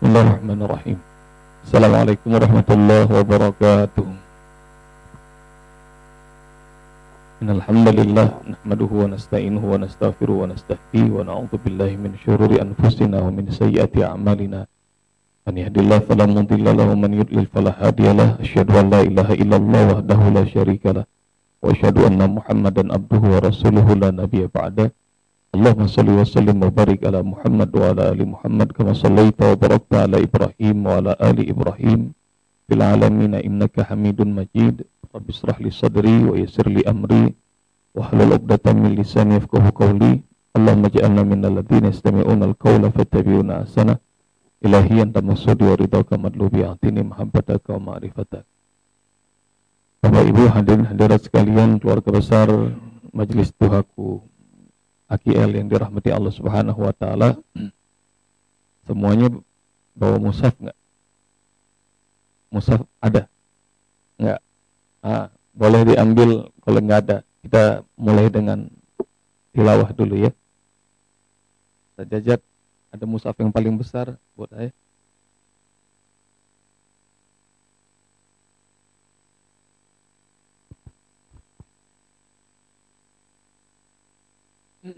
Bismillahirrahmanirrahim. Assalamualaikum warahmatullahi wabarakatuh. Innal hamdalillah nahmaduhu wa nasta'inuhu wa nastaghfiruhu wa nastahdihi wa na'udzu billahi min syururi anfusina wa min sayyiati a'malina. Man yahdihillahu fala mudilla lahu wa man yudlil fala hadiyalah. Asyhadu an la ilaha illallah wahdahu la syarikalah wa asyhadu anna Muhammadan abduhu wa rasuluhu la nabiyya ba'da. Ala ali Muhammad kama sallaita wa barakta ala Ibrahim wa ala ali Ibrahim fil alamin innaka Hamidun Majid. Rabbi israh li sadri wa yassir li amri wa hlul 'uqdatam min lisani yafqahu qawli. Allahumma ij'alna minal ladzina yastami'una al-qawla fattabi'una ahsana. Ilahi anta masudi wa ridhaka madlubi atini mahabbataka wa ma'rifatak. Bapak Ibu hadirin hadirat sekalian keluarga besar Majelis Tuhaku AKL yang dirahmati Allah Subhanahu wa taala. Semuanya bawa mushaf enggak? Mushaf ada? Enggak. Ah, boleh diambil kalau enggak ada. Kita mulai dengan tilawah dulu ya. Sajajat ada mushaf yang paling besar buat saya. Tema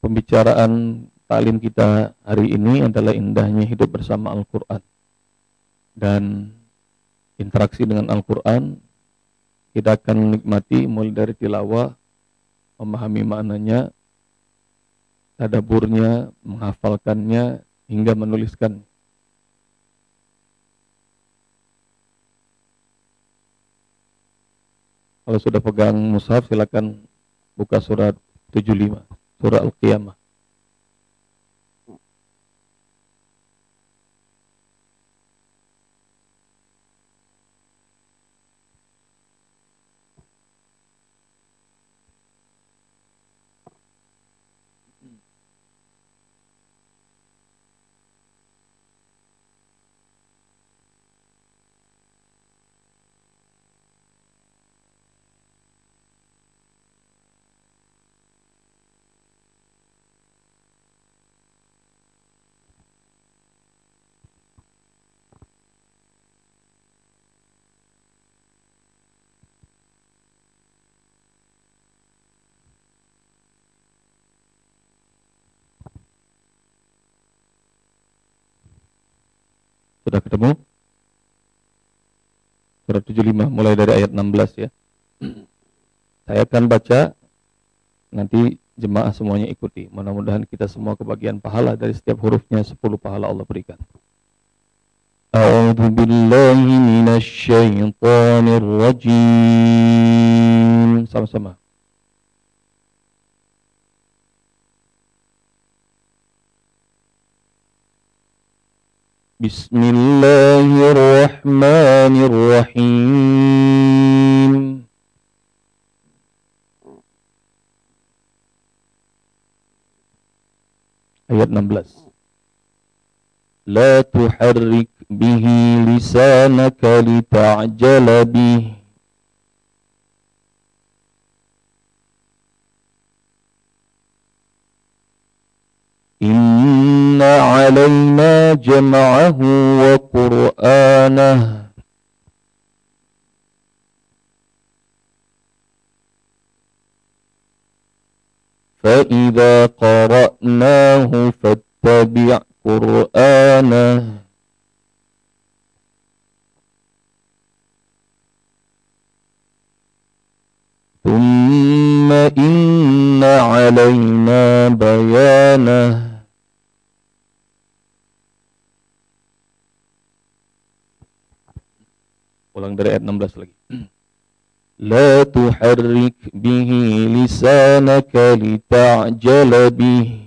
pembicaraan talim kita hari ini adalah indahnya hidup bersama Al-Quran. Dan interaksi dengan Al-Quran, kita akan menikmati mulai dari tilawah, memahami maknanya, tadaburnya, menghafalkannya, hingga menuliskan. Kalau sudah pegang mushaf silakan buka surat 75, surah Al-Qiyamah. Sudah ketemu? Surat 75 mulai dari ayat 16 ya. Saya akan baca nanti jemaah semuanya ikuti. Mudah-mudahan kita semua kebagian pahala dari setiap hurufnya 10 pahala Allah berikan. A'udzu billahi minasy rajim. Sama-sama. بسم الله الرحمن الرحيم. ayat 16 لا تحرك به لسانك لتعجل به. إن علينا جمعه وقرآنه فإذا قرأناه فاتبع قرآنه ثم إن علينا بيانه Ulang dari ayat 16 lagi. La tuharrik bihi lisanaka lita'jala bihi.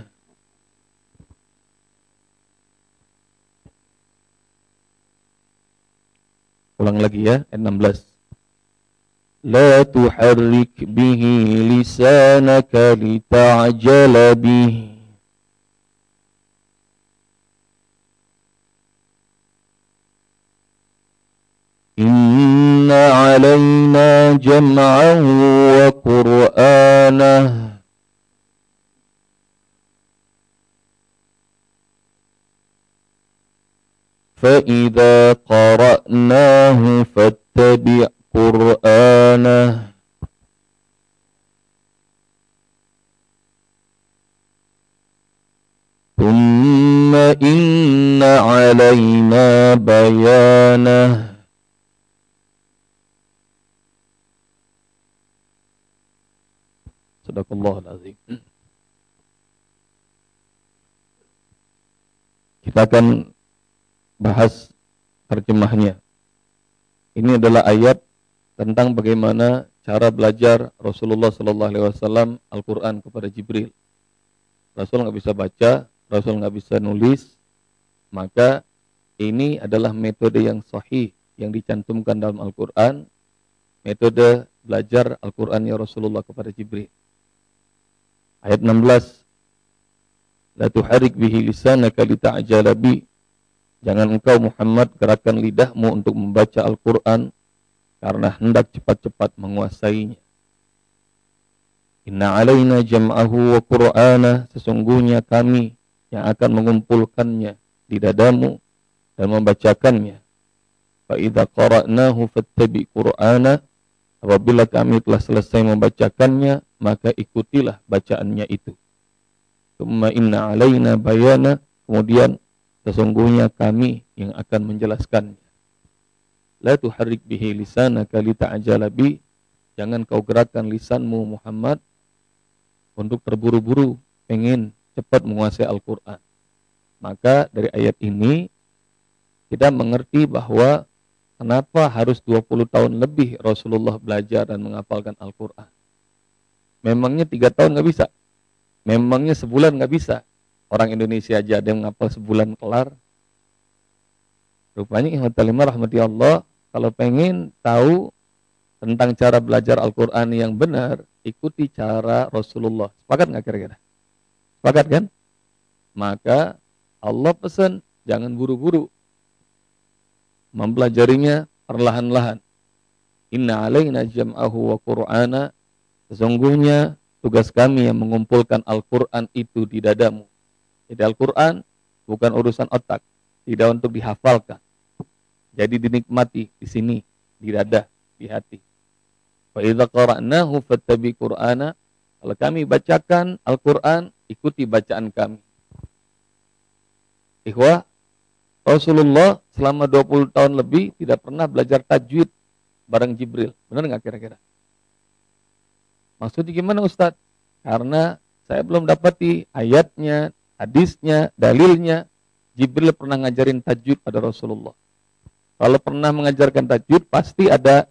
Ulang lagi ya, ayat 16. لا تحرك به لسانك لتعجل به إن علينا جمعه وقرآنه فإذا قرأناه فاتبع قرآنه ثم إن علينا بيانه Sadaqallahul azim. Kita akan bahas terjemahnya. Ini adalah ayat tentang bagaimana cara belajar Rasulullah Sallallahu Alaihi Wasallam Al-Quran kepada Jibril. Rasul nggak bisa baca, Rasul nggak bisa nulis, maka ini adalah metode yang sahih yang dicantumkan dalam Al-Quran, metode belajar Al-Quran ya Rasulullah kepada Jibril. Ayat 16. La tuharik bihi lisanaka lita'jala bi. Jangan engkau Muhammad gerakan lidahmu untuk membaca Al-Quran karena hendak cepat-cepat menguasainya. Inna alaina jam'ahu wa qur'ana sesungguhnya kami yang akan mengumpulkannya di dadamu dan membacakannya. Fa idza qara'nahu fattabi qur'ana apabila kami telah selesai membacakannya maka ikutilah bacaannya itu. Thumma inna alaina bayana, kemudian sesungguhnya kami yang akan menjelaskannya. La tuharrik bihi lisanaka lita'jala bi. Jangan kau gerakkan lisanmu Muhammad untuk terburu-buru pengen cepat menguasai Al-Qur'an. Maka dari ayat ini kita mengerti bahwa kenapa harus 20 tahun lebih Rasulullah belajar dan menghafalkan Al-Qur'an. Memangnya tiga tahun nggak bisa. Memangnya sebulan nggak bisa. Orang Indonesia aja ada yang ngapal sebulan kelar. Rupanya ihmat lima rahmati Allah, kalau pengen tahu tentang cara belajar Al-Quran yang benar, ikuti cara Rasulullah. Sepakat nggak kira-kira? Sepakat kan? Maka Allah pesan, jangan buru-buru. Mempelajarinya perlahan-lahan. Inna alaina jam'ahu wa qur'ana Sesungguhnya tugas kami yang mengumpulkan Al-Quran itu di dadamu. Jadi Al-Quran bukan urusan otak, tidak untuk dihafalkan. Jadi dinikmati di sini, di dada, di hati. Fa idza qara'nahu fattabi Qur'ana. Kalau kami bacakan Al-Quran, ikuti bacaan kami. Ikhwah, Rasulullah selama 20 tahun lebih tidak pernah belajar tajwid bareng Jibril. Benar nggak kira-kira? Maksudnya gimana Ustadz? Karena saya belum dapati ayatnya, hadisnya, dalilnya. Jibril pernah ngajarin tajwid pada Rasulullah. Kalau pernah mengajarkan tajwid, pasti ada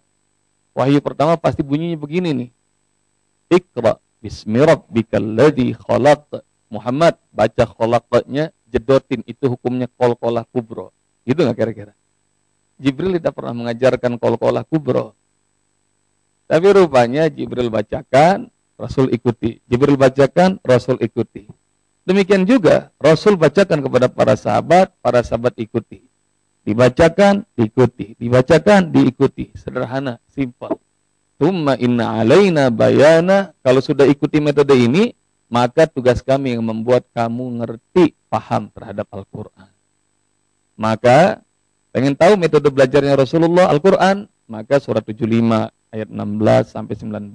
wahyu pertama pasti bunyinya begini nih. Iqra bismi rabbikal ladzi khalaq. Muhammad baca khalaqnya jedotin itu hukumnya kol-kolah kubro. Gitu nggak kira-kira? Jibril tidak pernah mengajarkan kol-kolah kubro. Tapi rupanya Jibril bacakan, Rasul ikuti. Jibril bacakan, Rasul ikuti. Demikian juga Rasul bacakan kepada para sahabat, para sahabat ikuti. Dibacakan, diikuti. Dibacakan, diikuti. Sederhana, simpel. Tumma inna alaina bayana. Kalau sudah ikuti metode ini, maka tugas kami yang membuat kamu ngerti, paham terhadap Al-Quran. Maka, pengen tahu metode belajarnya Rasulullah Al-Quran, maka surat 75 ayat 16 sampai 19.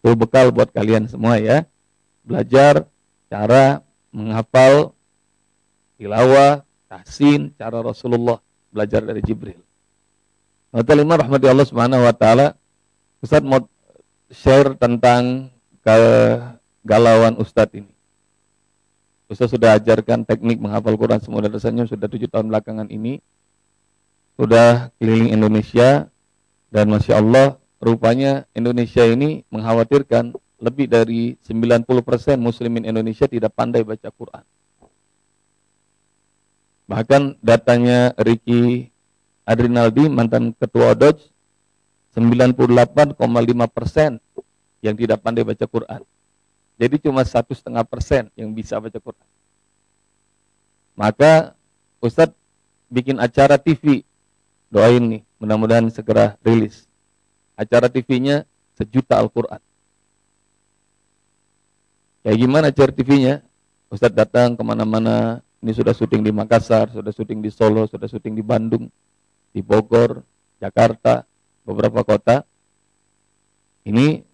Itu bekal buat kalian semua ya. Belajar cara menghafal tilawah, tahsin, cara Rasulullah belajar dari Jibril. Wa lima rahmati Allah Subhanahu wa taala. Ustaz mau share tentang kegalauan Ustadz ini. Ustadz sudah ajarkan teknik menghafal Quran semua dasarnya sudah tujuh tahun belakangan ini. Sudah keliling Indonesia dan Masya Allah rupanya Indonesia ini mengkhawatirkan lebih dari 90% muslimin Indonesia tidak pandai baca Quran. Bahkan datanya Ricky Adrinaldi, mantan ketua Dodge, 98,5 persen yang tidak pandai baca Quran. Jadi cuma satu setengah persen yang bisa baca Quran. Maka Ustadz bikin acara TV, doain nih, mudah-mudahan segera rilis. Acara TV-nya sejuta Al-Quran. Kayak gimana acara TV-nya? Ustadz datang ke mana-mana, ini sudah syuting di Makassar, sudah syuting di Solo, sudah syuting di Bandung, di Bogor, Jakarta, beberapa kota. Ini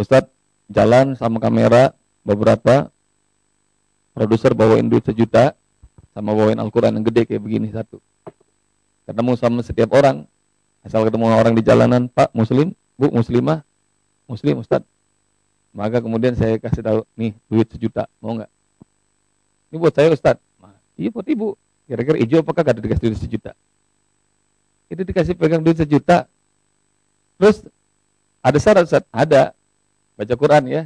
Ustadz jalan sama kamera beberapa produser bawain duit sejuta sama bawain Al-Quran yang gede kayak begini satu. Ketemu sama setiap orang, Asal ketemu orang di jalanan, Pak Muslim, Bu Muslimah, Muslim Ustad. Maka kemudian saya kasih tahu, nih duit sejuta, mau nggak? Ini buat saya Ustad. Iya buat ibu. Kira-kira hijau apakah gak ada dikasih duit sejuta? Itu dikasih pegang duit sejuta. Terus ada syarat Ustad? Ada. Baca Quran ya.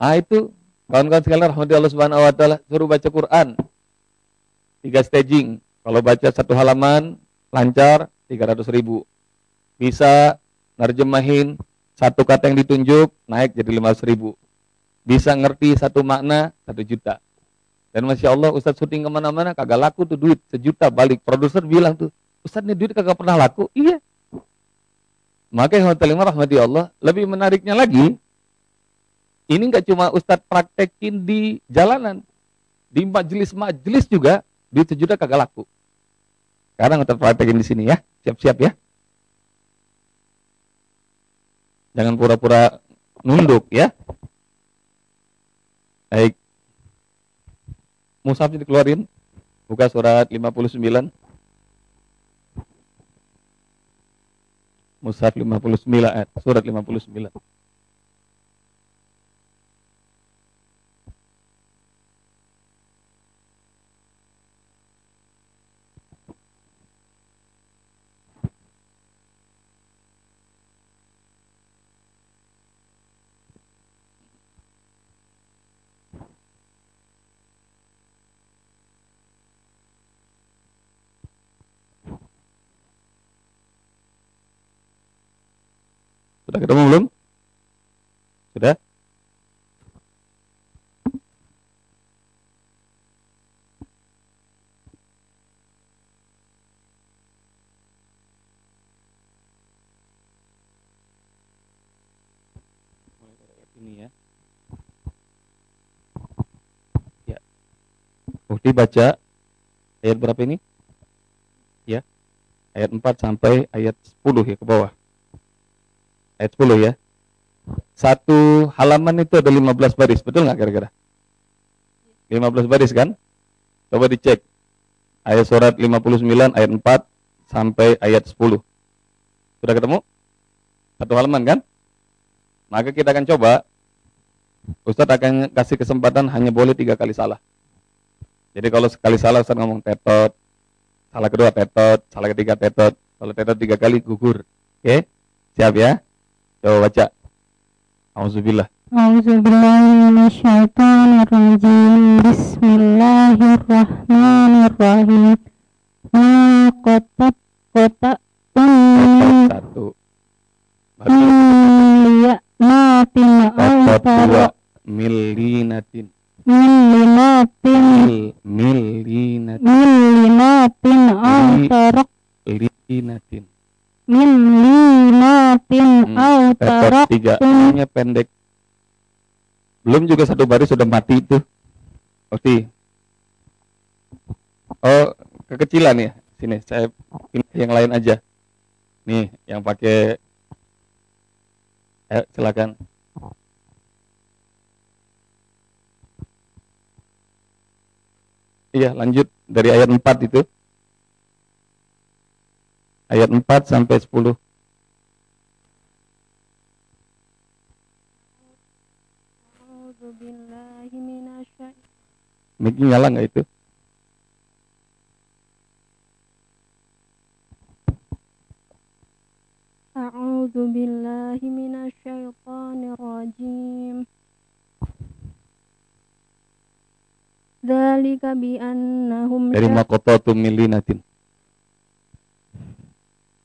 Ah itu kawan-kawan sekalian rahmati Allah Subhanahu wa taala suruh baca Quran. Tiga staging. Kalau baca satu halaman lancar, 300 ribu. Bisa nerjemahin satu kata yang ditunjuk, naik jadi 500 ribu. Bisa ngerti satu makna, satu juta. Dan Masya Allah, Ustadz syuting ke mana-mana, kagak laku tuh duit, sejuta balik. Produser bilang tuh, Ustadz ini duit kagak pernah laku. Iya. Maka yang terima rahmati Allah, lebih menariknya lagi, ini nggak cuma Ustadz praktekin di jalanan, di majelis-majelis juga, duit sejuta kagak laku. Sekarang Ustadz praktekin di sini ya. Siap-siap ya. Jangan pura-pura nunduk ya. Baik. Musaf dikeluarin. Buka surat 59. Mushaf 59 ayat, surat 59. Sudah ketemu belum? Sudah? ini ya. Ya. Ayat berapa ini? Ya. Ayat 4 sampai ayat 10 ya ke bawah ayat 10 ya. Satu halaman itu ada 15 baris, betul nggak kira-kira? 15 baris kan? Coba dicek. Ayat surat 59 ayat 4 sampai ayat 10. Sudah ketemu? Satu halaman kan? Maka kita akan coba. Ustadz akan kasih kesempatan hanya boleh tiga kali salah. Jadi kalau sekali salah Ustadz ngomong tetot, salah kedua tetot, salah ketiga tetot. Kalau tetot tiga kali gugur. Oke? Siap ya? Coba baca. Auzubillah. Auzubillahiminasyaitonirrajim. Bismillahirrahmanirrahim. Ma kotak kotak satu. Miliyatin dua. Milinatin. Milinatin. Milinatin. Milinatin Autarok. Linatin min limatin hmm. au tiga. namanya pendek. Belum juga satu baris sudah mati itu. Oke oh kekecilan ya. Sini saya pilih yang lain aja. Nih yang pakai. Ayo silakan. Iya lanjut. Dari ayat 4 itu ayat 4 sampai 10. Mungkin nyala nggak itu? A'udzu billahi minasyaitonir rajim. Dzalika Dari.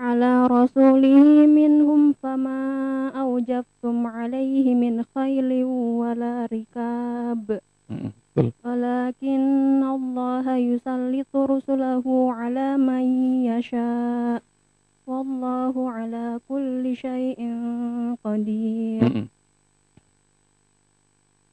على رسوله منهم فما أوجفتم عليه من خيل ولا ركاب. Betul. ولكن الله يسلط رسله على من يشاء والله على كل شيء قدير.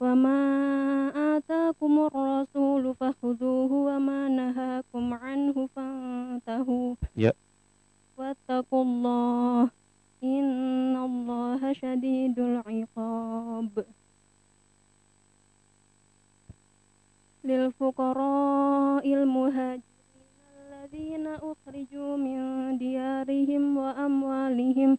وما آتاكم الرسول فخذوه وما نهاكم عنه فانتهوا Ya. واتقوا الله إن الله شديد العقاب للفقراء المهاجرين الذين أخرجوا من ديارهم وأموالهم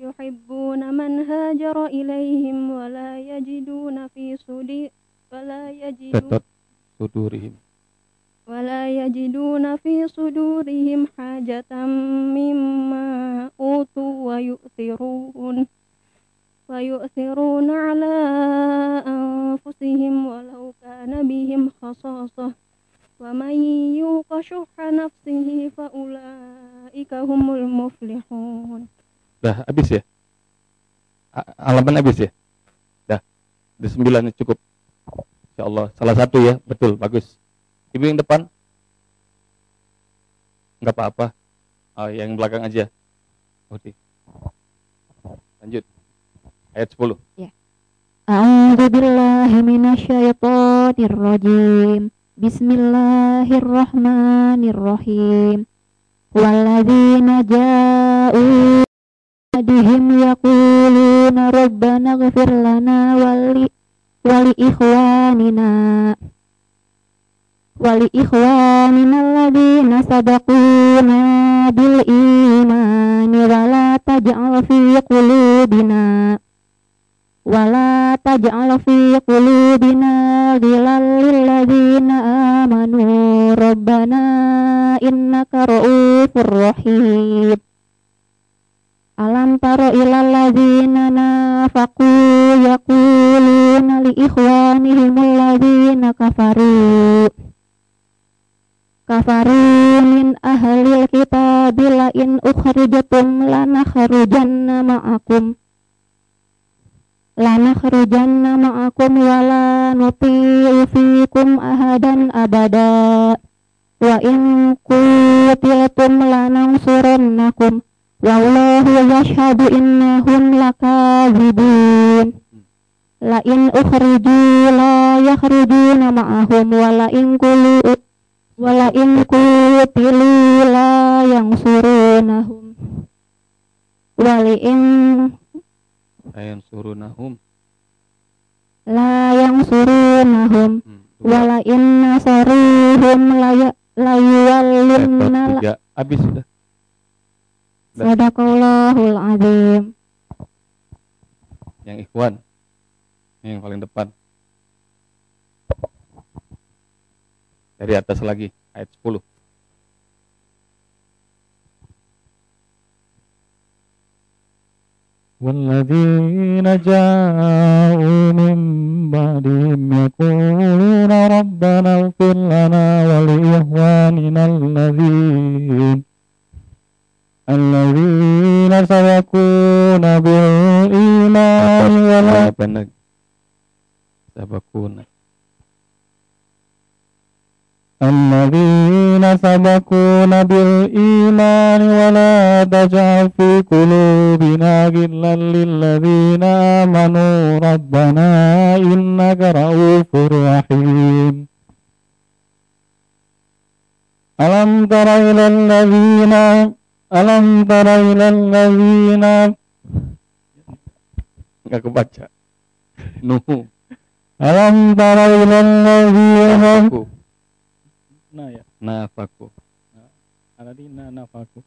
يحبون من هاجر إليهم ولا يجدون في صدور ولا يجدون sudurihim. ولا يجدون في صدورهم حاجة مما أوتوا ويؤثرون ويؤثرون على أنفسهم ولو كان بهم خصاصة ومن يوق شح نفسه فأولئك هم المفلحون Dah habis ya? A- Halaman habis ya? Dah. Di sembilan ini cukup. Insya Allah. Salah satu ya. Betul. Bagus. Ibu yang depan? Enggak apa-apa. Oh, yang belakang aja. Oke. Lanjut. Ayat 10 ahadihim yaquluna rabbana ghafir lana wali wali ikhwanina wali ikhwanina alladhina sabaquna bil imani wala taj'al fi qulubina wala taj'al fi qulubina ghilal lilladzina amanu. Rabbana innaka ra'ufur rahim. Alam taro ilal ladzina nafaqu yaquluna li ikhwanihim alladzina kafaru. Kafaru min ahlil kitabi la in ukhrijatum lanakhrujanna ma'akum. Lanakhrujanna ma'akum wala nuti'u fikum ahadan abada. Wa in qutiltum lanansurannakum Wallahu yashhadu innahum lakazibun La in ukhriju la yakhrujuna ma'ahum wa la in kulu wa la in kutilu la surunahum, Wa la in la surunahum, La yansurunahum. Hmm, wa la in nasaruhum la ya la. Eh, Habis sudah. Sadaqallahul azim. Yang ikhwan. Ini yang paling depan. Dari atas lagi, ayat 10. والذين جاءوا من بعدهم يقولون ربنا اغفر لنا ولإخواننا الذين الذين سبقونا بالإيمان ولا pendek. Sabakuna. الذين سبقونا بالإيمان ولا تجعل في قلوبنا غلا للذين آمنوا ربنا إنك رؤوف رحيم ألم تر إلى الذين Alam tara ilal ladzina Enggak kebaca. Nuhu. Alam tara ilal ladzina Nah ya. Nafaku. Aladina nafaku.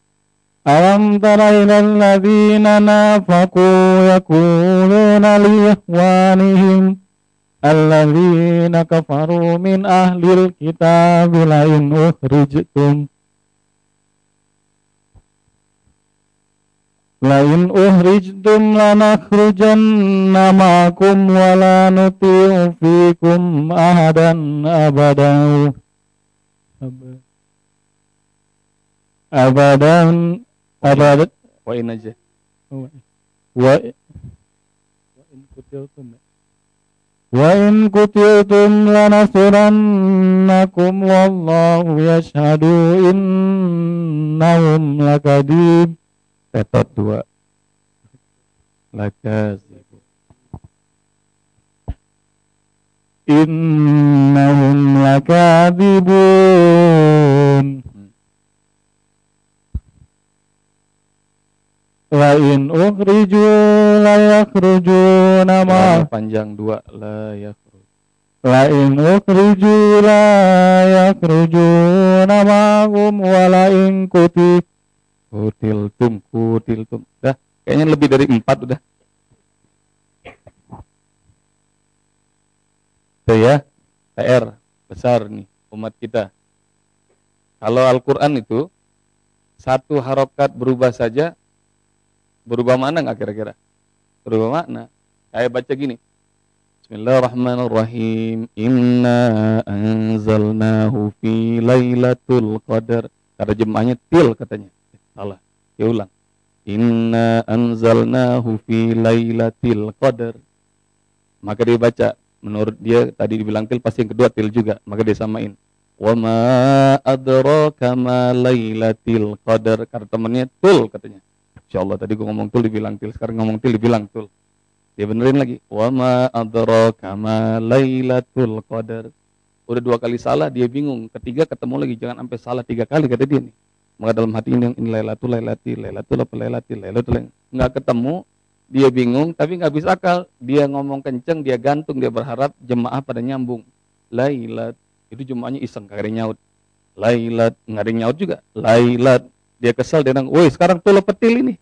Alam tara ilal ladzina nafaku yaquluna li ihwanihim alladzina kafaru min ahlil kitab la in ukhrijtum la in ukhrijtum lanakhrujanna ma'akum wa la nuti'u fikum ahadan abadan. Abadan abadan Wain aja. wa wa in kutiltum wa in kutiltum lanasurannakum wallahu yashhadu innahum lakadib Tetot dua. Lakazibu. innahum lakadibun la in ukhriju la yakhrujuna ma Lama panjang dua. La yakhruj. La in ukhriju la yakhrujuna ma'hum wa la in kuti Kutiltum. Kutiltum. Dah. Kayaknya lebih dari empat udah. Itu ya. PR. Besar nih. Umat kita. Kalau Al-Quran itu. Satu harokat berubah saja. Berubah mana nggak kira-kira? Berubah makna. Saya baca gini. Bismillahirrahmanirrahim. Inna anzalnahu fi lailatul qadar. Terjemahnya til katanya. Salah. Ya ulang. Inna anzalnahu fi lailatul qadar. Maka dia baca. Menurut dia tadi dibilang til pasti yang kedua til juga. Maka dia samain. Wa ma adraka ma lailatul qadar. Karena temannya tul katanya. Insya Allah tadi gua ngomong tul dibilang til. Sekarang ngomong til dibilang tul. Dia benerin lagi. Wa ma adraka ma lailatul qadar. Udah dua kali salah dia bingung. Ketiga ketemu lagi jangan sampai salah tiga kali kata dia nih. Maka dalam hati ini ini lailatul lailati lailatul apa lailatil lailatul lail- nggak ketemu dia bingung tapi nggak bisa akal. Dia ngomong kenceng dia gantung dia berharap jemaah pada nyambung. Lailat itu jemaahnya iseng kagak nyaut. Lailat nggak ada nyaut juga. Lailat dia kesel dia bilang woi sekarang tuh petil ini.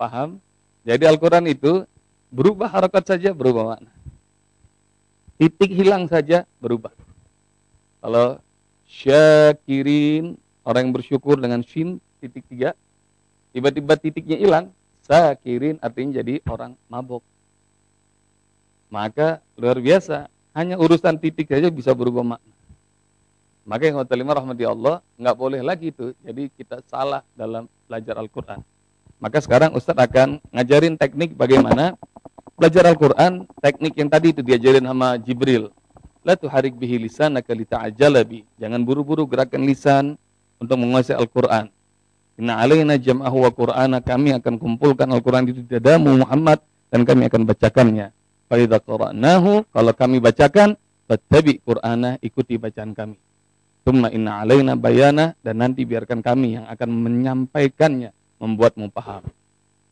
Paham? Jadi Al-Quran itu berubah harokat saja berubah makna. Titik hilang saja berubah. Kalau syakirin orang yang bersyukur dengan shin titik tiga. Tiba-tiba titiknya hilang sakirin artinya jadi orang mabok. Maka luar biasa hanya urusan titik saja bisa berubah makna. Maka yang lima rahmati Allah nggak boleh lagi itu jadi kita salah dalam belajar Al-Quran. Maka sekarang Ustadz akan ngajarin teknik bagaimana belajar Al-Quran teknik yang tadi itu diajarin sama Jibril la tuharik bihi lisanaka lita'ajjala bi. Jangan buru-buru gerakan lisan untuk menguasai Al-Qur'an. Inna alaina jam'ahu wa qur'ana kami akan kumpulkan Al-Qur'an di dadamu Muhammad dan kami akan bacakannya. Fa idza qara'nahu kalau kami bacakan fattabi qur'ana ikuti bacaan kami. Tsumma inna alaina bayana dan nanti biarkan kami yang akan menyampaikannya membuatmu paham.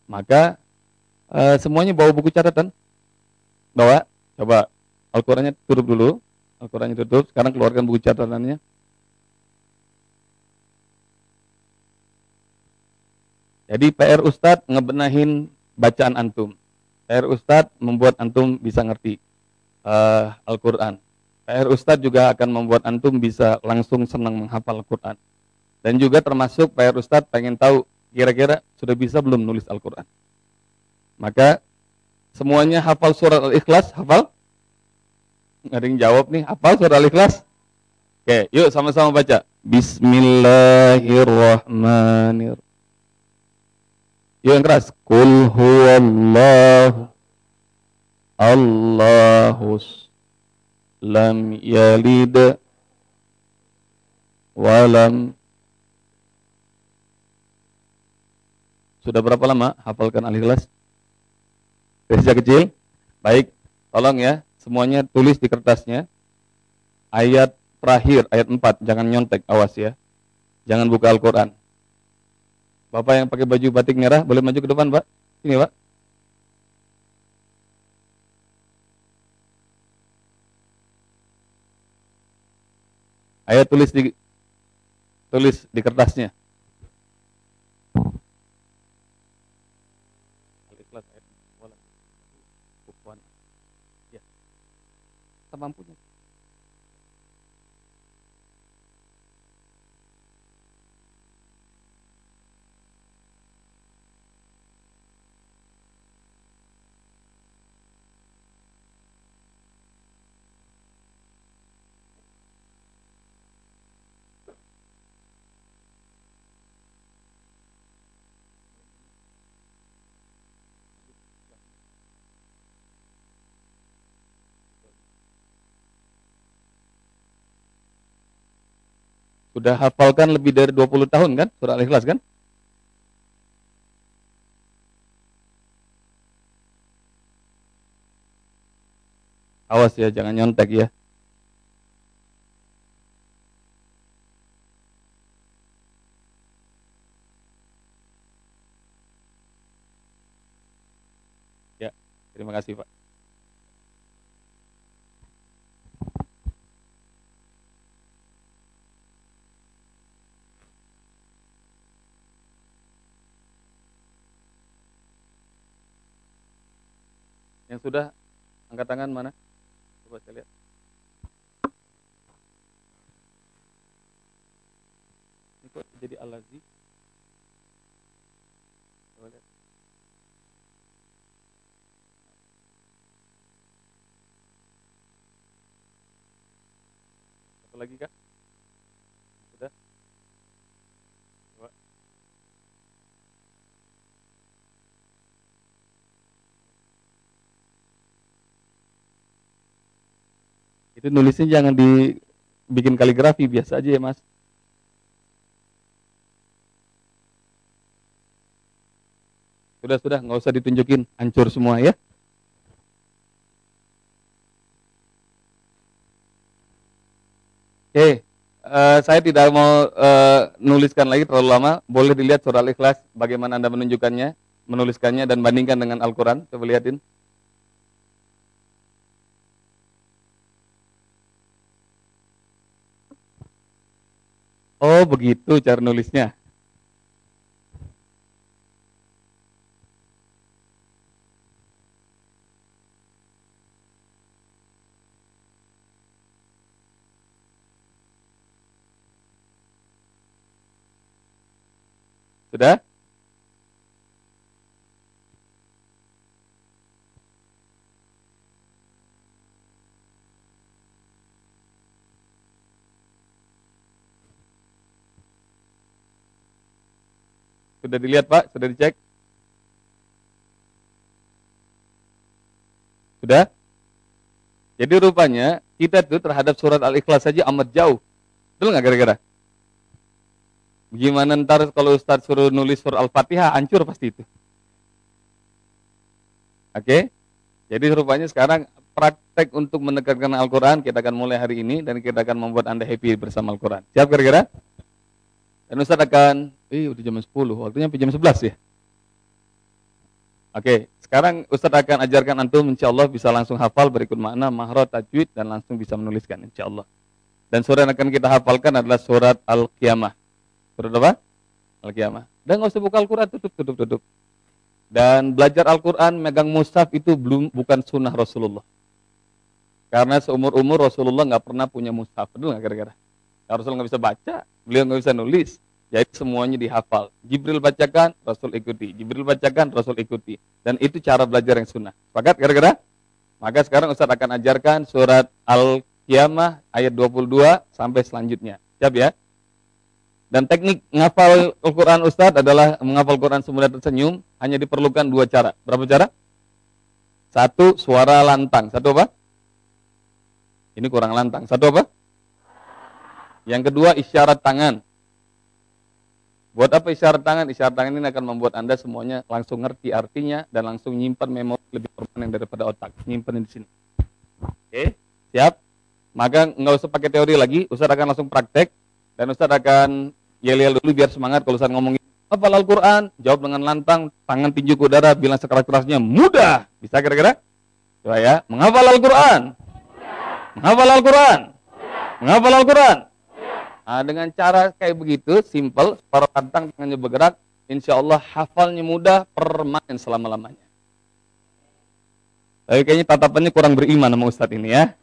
Maka eh, semuanya bawa buku catatan. Bawa, coba Al-Qurannya tutup dulu. Al-Qurannya tutup. Sekarang keluarkan buku catatannya. Jadi PR Ustadz ngebenahin bacaan antum. PR Ustadz membuat antum bisa ngerti eh, Al-Quran. PR Ustadz juga akan membuat antum bisa langsung senang menghafal Al-Quran. Dan juga termasuk PR Ustadz pengen tahu kira-kira sudah bisa belum nulis Al-Quran. Maka semuanya hafal surat Al-Ikhlas, hafal? Ada yang jawab nih, hafal surat Al-Ikhlas? Oke, yuk sama-sama baca. Bismillahirrahmanirrahim. Yuk yang keras. Kul huwallahu Allahus lam yalid walam Sudah berapa lama hafalkan Al-Ikhlas? Dari sejak kecil? Baik, tolong ya, semuanya tulis di kertasnya. Ayat terakhir, ayat 4, jangan nyontek, awas ya. Jangan buka Al-Quran. Bapak yang pakai baju batik merah, boleh maju ke depan, Pak? Sini, Pak. Ayat tulis di tulis di kertasnya. вам будет. Sudah hafalkan lebih dari 20 tahun kan surah Al-Ikhlas kan? Awas ya, jangan nyontek ya. Ya, terima kasih Pak. Yang sudah angkat tangan mana? Coba saya lihat. Ini kok jadi alazi? Coba lihat. Satu lagi kak? Itu nulisnya jangan dibikin kaligrafi biasa aja ya mas. Sudah sudah nggak usah ditunjukin, hancur semua ya. Oke, eh, saya tidak mau eh, nuliskan lagi terlalu lama. Boleh dilihat surah Al-Ikhlas, bagaimana anda menunjukkannya, menuliskannya dan bandingkan dengan Al-Quran. Coba lihatin. Oh begitu cara nulisnya. Sudah? Sudah dilihat Pak? Sudah dicek? Sudah? Jadi rupanya kita tuh terhadap surat Al-Ikhlas saja amat jauh. Betul nggak kira-kira? Gimana ntar kalau Ustadz suruh nulis surah Al-Fatihah, hancur pasti itu. Oke? Jadi rupanya sekarang praktek untuk menekankan Al-Quran kita akan mulai hari ini dan kita akan membuat Anda happy bersama Al-Quran. Siap kira-kira? Dan Ustadz akan, eh udah jam 10, waktunya sampai jam 11 ya? Oke, sekarang Ustadz akan ajarkan Antum insya Allah bisa langsung hafal berikut makna, mahrot, tajwid, dan langsung bisa menuliskan insya Allah. Dan surat yang akan kita hafalkan adalah surat Al-Qiyamah. Surat apa? Al-Qiyamah. Dan nggak usah buka Al-Quran, tutup, tutup, tutup. Dan belajar Al-Quran, megang mushaf itu belum bukan sunnah Rasulullah. Karena seumur-umur Rasulullah nggak pernah punya mushaf. Betul nggak kira-kira? Ya, Rasul nggak bisa baca, beliau nggak bisa nulis. Jadi semuanya dihafal. Jibril bacakan, Rasul ikuti. Jibril bacakan, Rasul ikuti. Dan itu cara belajar yang sunnah. Sepakat kira-kira? Maka sekarang Ustaz akan ajarkan surat Al-Qiyamah ayat 22 sampai selanjutnya. Siap ya? Dan teknik menghafal Al-Quran Ustadz adalah menghafal Quran semula tersenyum hanya diperlukan dua cara. Berapa cara? Satu, suara lantang. Satu apa? Ini kurang lantang. Satu apa? Yang kedua, isyarat tangan. Buat apa isyarat tangan? Isyarat tangan ini akan membuat Anda semuanya langsung ngerti artinya dan langsung nyimpan memori lebih permanen daripada otak. Nyimpan di sini. Oke, siap? Maka nggak usah pakai teori lagi, Ustadz akan langsung praktek dan Ustadz akan yel-yel dulu biar semangat kalau Ustadz ngomongin apa Al-Quran, jawab dengan lantang, tangan tinju ke udara, bilang sekeras-kerasnya, mudah. Bisa kira-kira? Coba ya, menghafal Al-Quran. Menghafal Al-Quran. Menghafal Al-Quran. Nah, dengan cara kayak begitu, simple, para lantang tangannya bergerak, insya Allah hafalnya mudah, permanen selama-lamanya. Tapi kayaknya tatapannya kurang beriman sama Ustadz ini ya.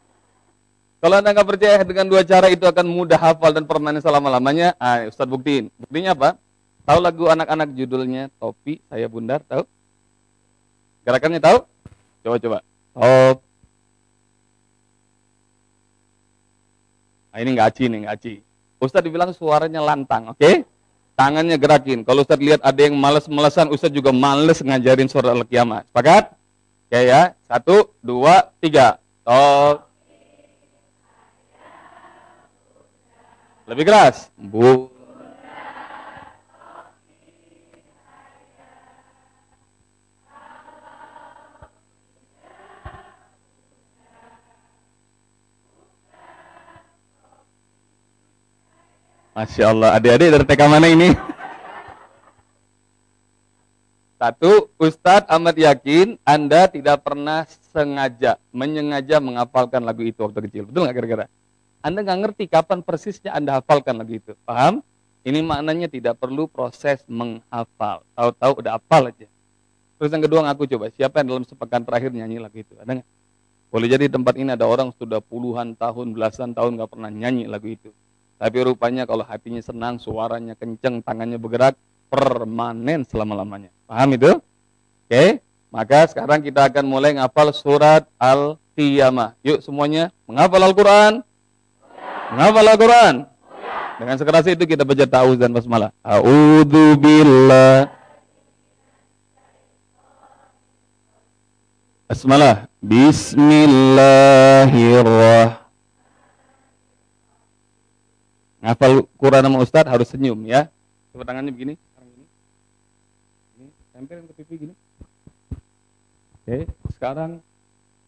Kalau Anda nggak percaya dengan dua cara itu akan mudah hafal dan permanen selama-lamanya, ah, Ustadz buktiin. Buktinya apa? Tahu lagu anak-anak judulnya Topi, Saya Bundar, tahu? Gerakannya tahu? Coba-coba. Top. Nah, ini nggak aci nih, nggak aci. Ustadz dibilang suaranya lantang, oke? Okay? Tangannya gerakin. Kalau Ustadz lihat ada yang males-malesan, Ustadz juga males ngajarin surat al-kiamat. Sepakat? Oke ya, satu, dua, tiga. Top. Lebih keras. Bu. Masya Allah, adik-adik dari TK mana ini? Satu, Ustadz amat yakin Anda tidak pernah sengaja, menyengaja menghafalkan lagu itu waktu kecil. Betul nggak kira-kira? Anda nggak ngerti kapan persisnya Anda hafalkan lagu itu. Paham? Ini maknanya tidak perlu proses menghafal. Tahu-tahu udah hafal aja. Terus yang kedua ngaku coba, siapa yang dalam sepekan terakhir nyanyi lagu itu? Ada nggak? Boleh jadi tempat ini ada orang sudah puluhan tahun, belasan tahun nggak pernah nyanyi lagu itu. Tapi rupanya kalau hatinya senang, suaranya kenceng, tangannya bergerak, permanen selama-lamanya. Paham itu? Oke, maka sekarang kita akan mulai ngapal surat Al-Qiyamah. Yuk semuanya menghafal Al-Quran. Menghafal Al-Quran. Dengan sekeras itu kita baca ta'awuz dan basmalah. A'udhu billah. Basmalah. Bismillahirrahmanirrahim. Ngafal Quran sama Ustaz harus senyum ya. Coba tangannya begini, sekarang gini. Ini tempelin ke pipi gini. Oke, sekarang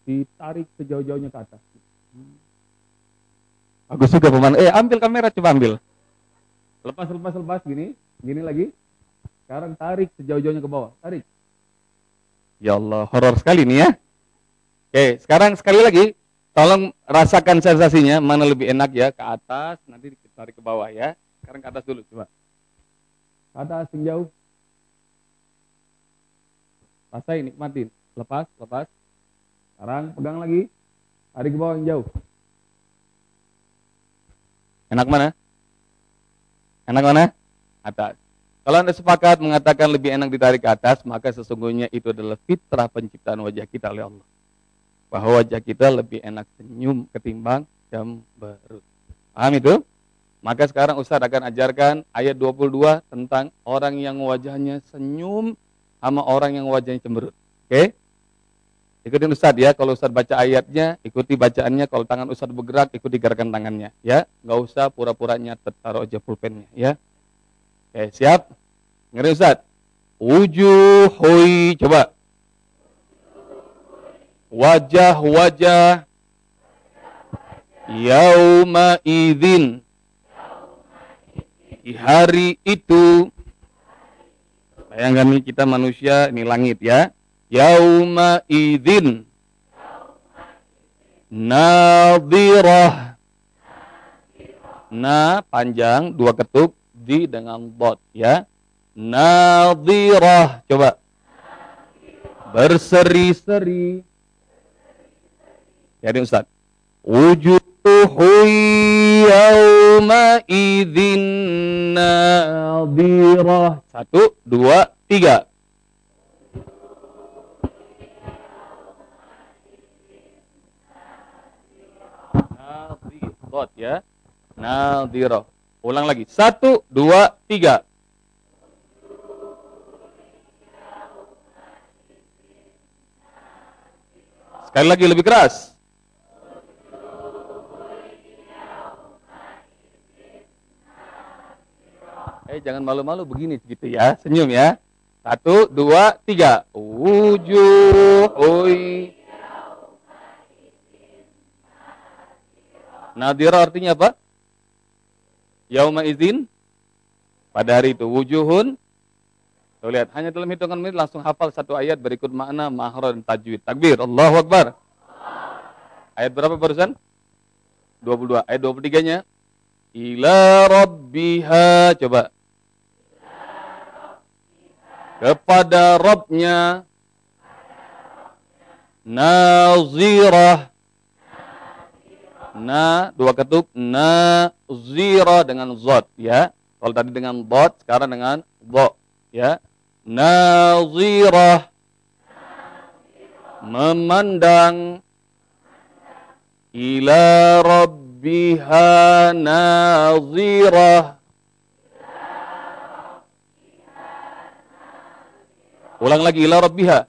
ditarik sejauh-jauhnya ke atas. Bagus juga peman. Eh, ambil kamera coba ambil. Lepas lepas lepas gini, gini lagi. Sekarang tarik sejauh-jauhnya ke bawah. Tarik. Ya Allah, horor sekali nih ya. Oke, sekarang sekali lagi tolong rasakan sensasinya mana lebih enak ya ke atas nanti tarik ke bawah ya. Sekarang ke atas dulu coba. Ke atas yang jauh. Rasain, nikmatin. Lepas, lepas. Sekarang pegang lagi. Tarik ke bawah yang jauh. Enak mana? Enak mana? Atas. Kalau Anda sepakat mengatakan lebih enak ditarik ke atas, maka sesungguhnya itu adalah fitrah penciptaan wajah kita oleh Allah. Bahwa wajah kita lebih enak senyum ketimbang cemberut. Paham itu? Maka sekarang Ustadz akan ajarkan ayat 22 tentang orang yang wajahnya senyum sama orang yang wajahnya cemberut. Oke? Okay? Ikutin Ustadz ya, kalau Ustadz baca ayatnya, ikuti bacaannya. Kalau tangan Ustadz bergerak, ikuti gerakan tangannya. Ya, nggak usah pura-pura nyatet, taruh aja pulpennya. Ya, Oke, siap? Ngeri Ustadz? Wujuhui, coba. Wajah-wajah yauma idzin di hari itu. Bayangkan nih kita manusia ini langit ya. Yauma idzin. Nadhirah. Na panjang dua ketuk di dengan bot ya. Nadhirah. Coba. Berseri-seri. Jadi Ustaz. Wujuhu yawma idzin nadirah. Satu, dua, tiga. Nadirah ya. Nadirah. Ulang lagi. Satu, dua, tiga. Sekali lagi lebih keras. Eh jangan malu-malu begini gitu ya. Senyum ya. Satu, dua, tiga. Wujuh, ui. Nadira artinya apa? Yauma izin. Pada hari itu. Wujuhun. Tuh lihat, hanya dalam hitungan menit langsung hafal satu ayat berikut makna, mahra, tajwid. Takbir, Allahu Akbar. Ayat berapa barusan? 22. Ayat 23-nya. Ila rabbiha. Coba. Kepada Rabbnya. Nazirah. Na, dua ketuk. Nazirah dengan zot. Ya. Kalau tadi dengan bot, sekarang dengan bo. Ya. Nazirah. Memandang ila rabbiha nazirah ulang lagi ila rabbiha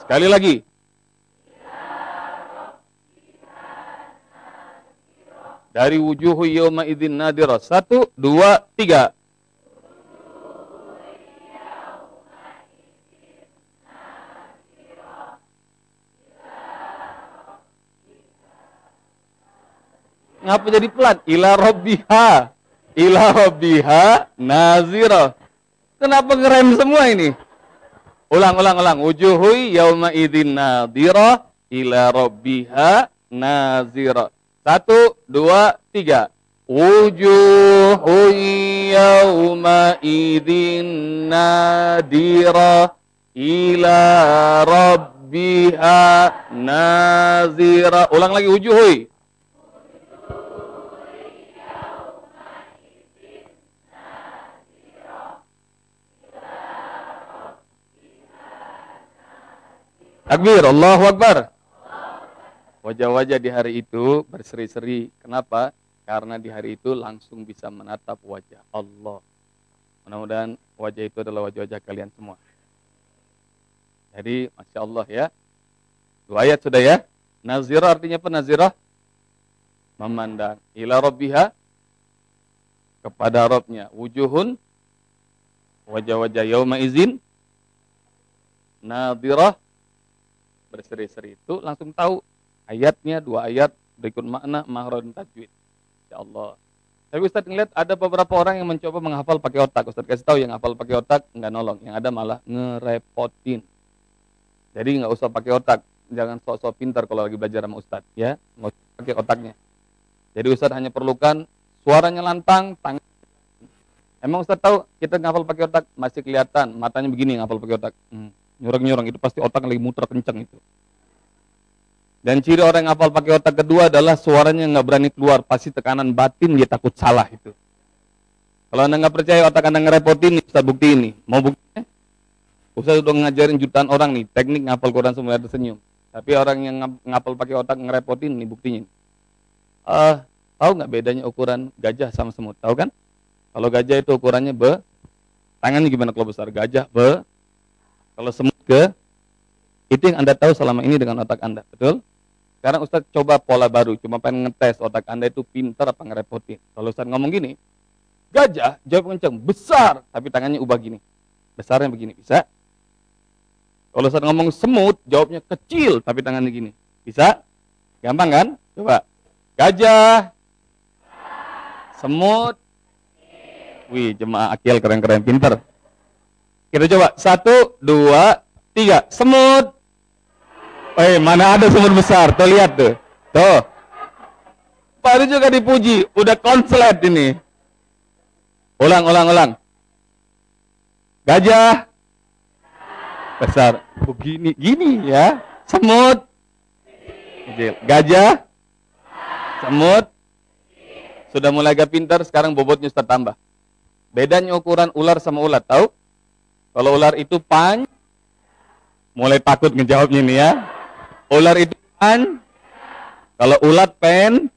sekali lagi dari wujuhu yawma idzin nadira satu dua tiga Ngapa jadi pelan? Ila rabbiha. Ila rabbiha nazira. Kenapa ngerem semua ini? Ulang, ulang, ulang. Wujuhu yauma idzin nadira ila rabbiha nazira. Satu, dua, tiga. Wujuhu yauma idzin nadira ila rabbiha nazira. Ulang lagi wujuhu. Takbir, Allahu Akbar. Wajah-wajah di hari itu berseri-seri. Kenapa? Karena di hari itu langsung bisa menatap wajah Allah. Mudah-mudahan wajah itu adalah wajah-wajah kalian semua. Jadi, Masya Allah ya. Dua ayat sudah ya. Nazirah artinya apa nazirah? Memandang. Ila rabbiha. Kepada Robnya. Wujuhun. Wajah-wajah yauma izin. Nadirah berseri-seri itu langsung tahu ayatnya dua ayat berikut makna mahron tajwid. Ya Allah. Tapi Ustadz ngeliat ada beberapa orang yang mencoba menghafal pakai otak. Ustadz kasih tahu yang hafal pakai otak nggak nolong, yang ada malah ngerepotin. Jadi nggak usah pakai otak, jangan sok-sok pintar kalau lagi belajar sama Ustadz, ya, nggak usah pakai otaknya. Jadi Ustadz hanya perlukan suaranya lantang, tangan. Emang Ustadz tahu kita ngafal pakai otak masih kelihatan, matanya begini ngafal pakai otak. Hmm nyurang-nyurang itu pasti otak lagi muter kencang itu. Dan ciri orang yang hafal pakai otak kedua adalah suaranya nggak berani keluar, pasti tekanan batin dia takut salah itu. Kalau anda nggak percaya otak anda ngerepotin, bisa bukti ini. Mau buktinya? Ustaz udah ngajarin jutaan orang nih, teknik ngapal Quran semua tersenyum. Tapi orang yang ngapal pakai otak ngerepotin nih buktinya. Uh, tahu nggak bedanya ukuran gajah sama semut? Tahu kan? Kalau gajah itu ukurannya be, tangannya gimana kalau besar? Gajah be, kalau semut ke, itu yang Anda tahu selama ini dengan otak Anda, betul? Sekarang Ustaz coba pola baru, cuma pengen ngetes otak Anda itu pintar apa ngerepotin. Kalau Ustaz ngomong gini, gajah jawab kencang, besar, tapi tangannya ubah gini. Besarnya begini, bisa? Kalau Ustaz ngomong semut, jawabnya kecil, tapi tangannya gini. Bisa? Gampang kan? Coba. Gajah. Semut. Wih, jemaah akil keren-keren, pintar. Kita coba. Satu, dua, tiga. Semut. Eh, mana ada semut besar? Tuh lihat tuh. Tuh. Baru juga dipuji. Udah konslet ini. Ulang, ulang, ulang. Gajah. besar begini gini ya semut gajah semut sudah mulai agak pintar sekarang bobotnya sudah tambah bedanya ukuran ular sama ulat tahu kalau ular itu pan mulai takut ngejawabnya nih ya ular itu pan kalau ulat pen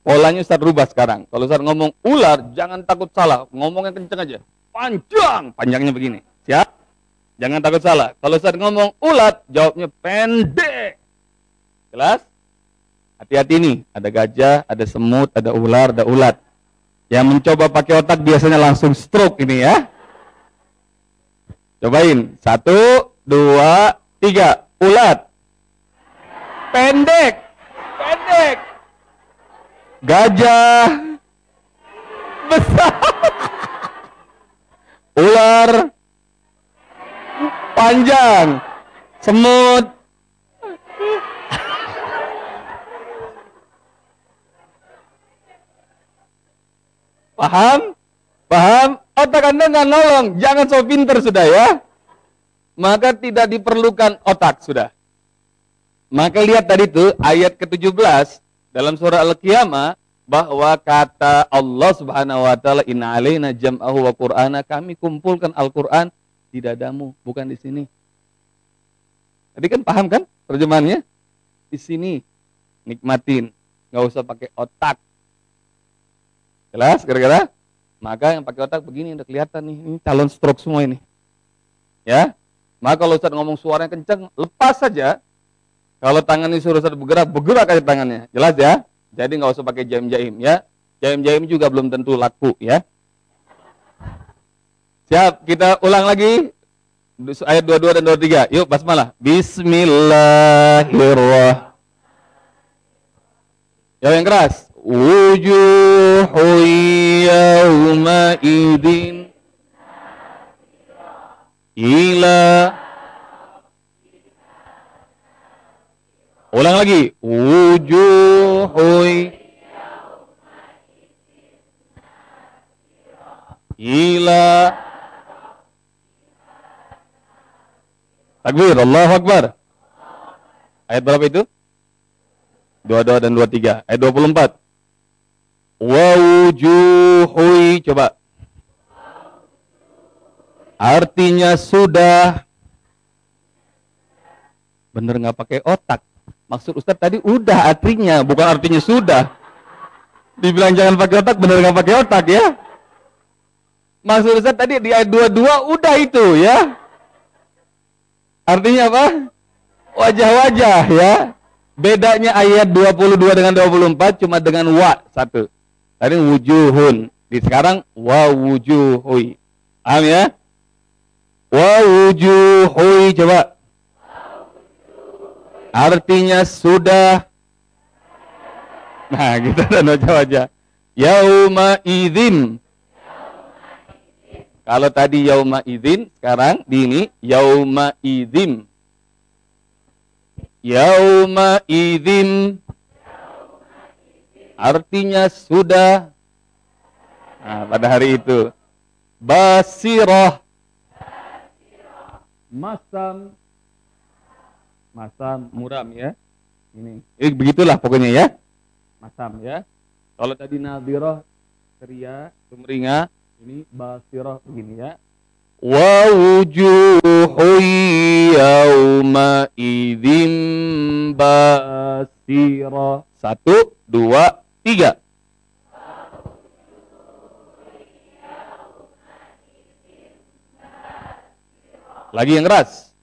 polanya Ustaz rubah sekarang kalau Ustaz ngomong ular jangan takut salah ngomongnya kenceng aja panjang panjangnya begini siap Jangan takut salah. Kalau Ustaz ngomong ulat, jawabnya pendek. Jelas? Hati-hati nih, ada gajah, ada semut, ada ular, ada ulat. Yang mencoba pakai otak biasanya langsung stroke ini ya. Cobain. Satu, dua, tiga. Ulat. Pendek. Pendek. Gajah. Besar. Ular panjang, semut. Paham? Paham? Otak Anda nggak nolong. Jangan so pinter sudah ya. Maka tidak diperlukan otak sudah. Maka lihat tadi itu ayat ke-17 dalam surah Al-Qiyamah bahwa kata Allah Subhanahu wa taala inna alaina jam'ahu wa qur'ana kami kumpulkan Al-Qur'an di dadamu, bukan di sini. Tadi kan paham kan terjemahannya? Di sini nikmatin, nggak usah pakai otak. Jelas kira-kira? Maka yang pakai otak begini udah kelihatan nih, ini calon stroke semua ini. Ya. Maka kalau Ustaz ngomong suaranya kencang, lepas saja. Kalau tangan suruh Ustaz bergerak, bergerak aja tangannya. Jelas ya? Jadi nggak usah pakai jaim-jaim ya. Jaim-jaim juga belum tentu laku ya. Siap, kita ulang lagi. Ayat 22 dan 23. Yuk, basmalah. Bismillahirrahmanirrahim. Ya yang keras. Yawma idin ila Ulang lagi. Wujuhu ila Takbir, Allahu Akbar. Ayat berapa itu? 22 dan 23. Ayat 24. Wujuhui coba. Artinya sudah bener nggak pakai otak. Maksud Ustaz tadi udah artinya, bukan artinya sudah. Dibilang jangan pakai otak, bener nggak pakai otak ya. Maksud Ustaz tadi di ayat 22 udah itu ya. Artinya apa? Wajah-wajah ya. Bedanya ayat 22 dengan 24 cuma dengan wa satu. Tadi wujuhun. Di sekarang wa wujuhui. Paham ya? Wa wujuhui coba. Artinya sudah. Nah, kita dan wajah-wajah. Yauma idzin kalau tadi yauma idzin, sekarang di ini yauma idzin. Yauma idzin artinya sudah nah, pada hari itu. Basirah. Masam. Masam. Muram ya. Ini. Eh, begitulah pokoknya ya. Masam ya. Kalau tadi nadirah ceria sumringah. ini basirah begini ya. Wa wujuhu yawma idzin basirah. Satu, dua, tiga. Lagi yang keras.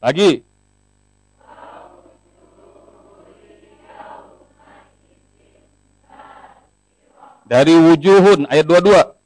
Lagi. Dari wujuhun ayat 22.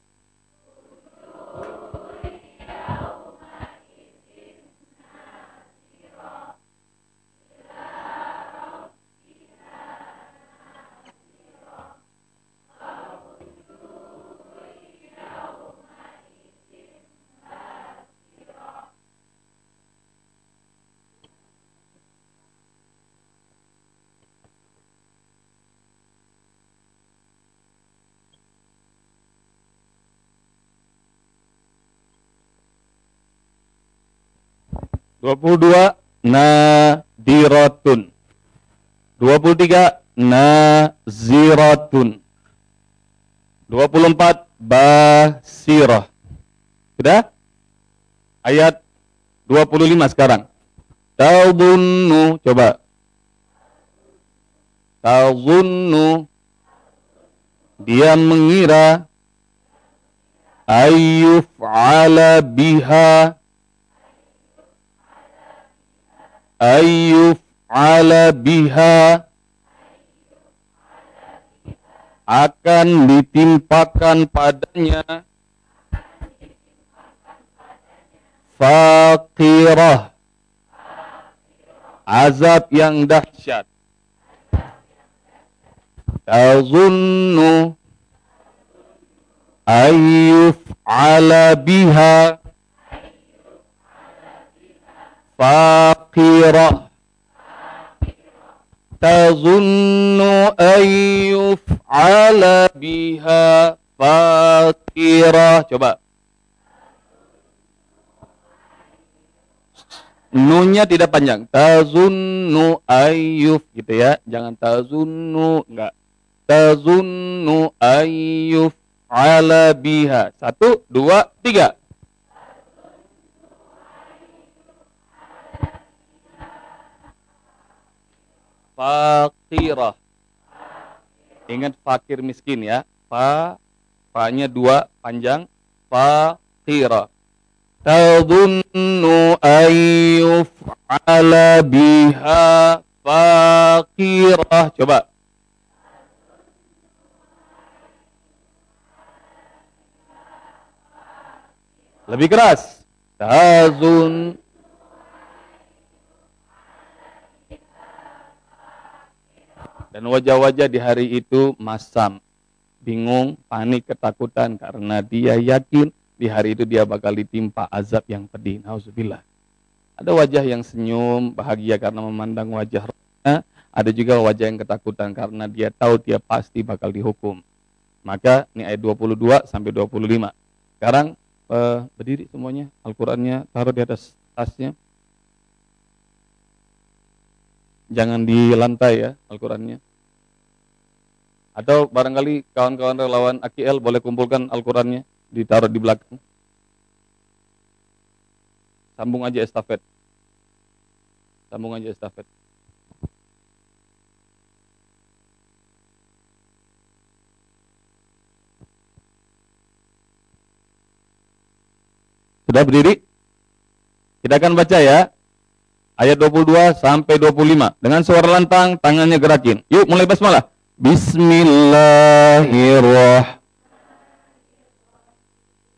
22 nadiratun. 23 naziratun. 24 basirah. Sudah? Ayat 25 sekarang. Tadunnu coba. Tadunnu dia mengira ayyuf'ala biha ayyuf'ala biha akan ditimpakan padanya faqirah azab yang dahsyat. Tazunnu ayyuf'ala biha faqirah tazunnu ayyuf'ala biha faqirah coba Nunya tidak panjang. Tazunnu ayyuf gitu ya. Jangan tazunnu enggak. Tazunnu ayyuf ala biha. Satu, dua, tiga. Fakirah. Ingat fakir miskin ya. Fa, fa-nya dua panjang. Fakirah. Tadunnu ayyuf'ala biha fakirah. Coba. Lebih keras. Tazun. Dan wajah-wajah di hari itu masam, bingung, panik, ketakutan karena dia yakin di hari itu dia bakal ditimpa azab yang pedih. Nauzubillah. Ada wajah yang senyum, bahagia karena memandang wajah rohnya. Ada juga wajah yang ketakutan karena dia tahu dia pasti bakal dihukum. Maka ini ayat 22 sampai 25. Sekarang eh, berdiri semuanya, Al-Qur'annya taruh di atas tasnya. Jangan di lantai ya Al-Qur'annya. Atau barangkali kawan-kawan relawan AKL boleh kumpulkan Al-Qur'annya ditaruh di belakang. Sambung aja estafet. Sambung aja estafet. Sudah berdiri? Kita akan baca ya. Ayat 22 sampai 25. Dengan suara lantang, tangannya gerakin. Yuk mulai basmalah. Bismillahirrahmanirrahim.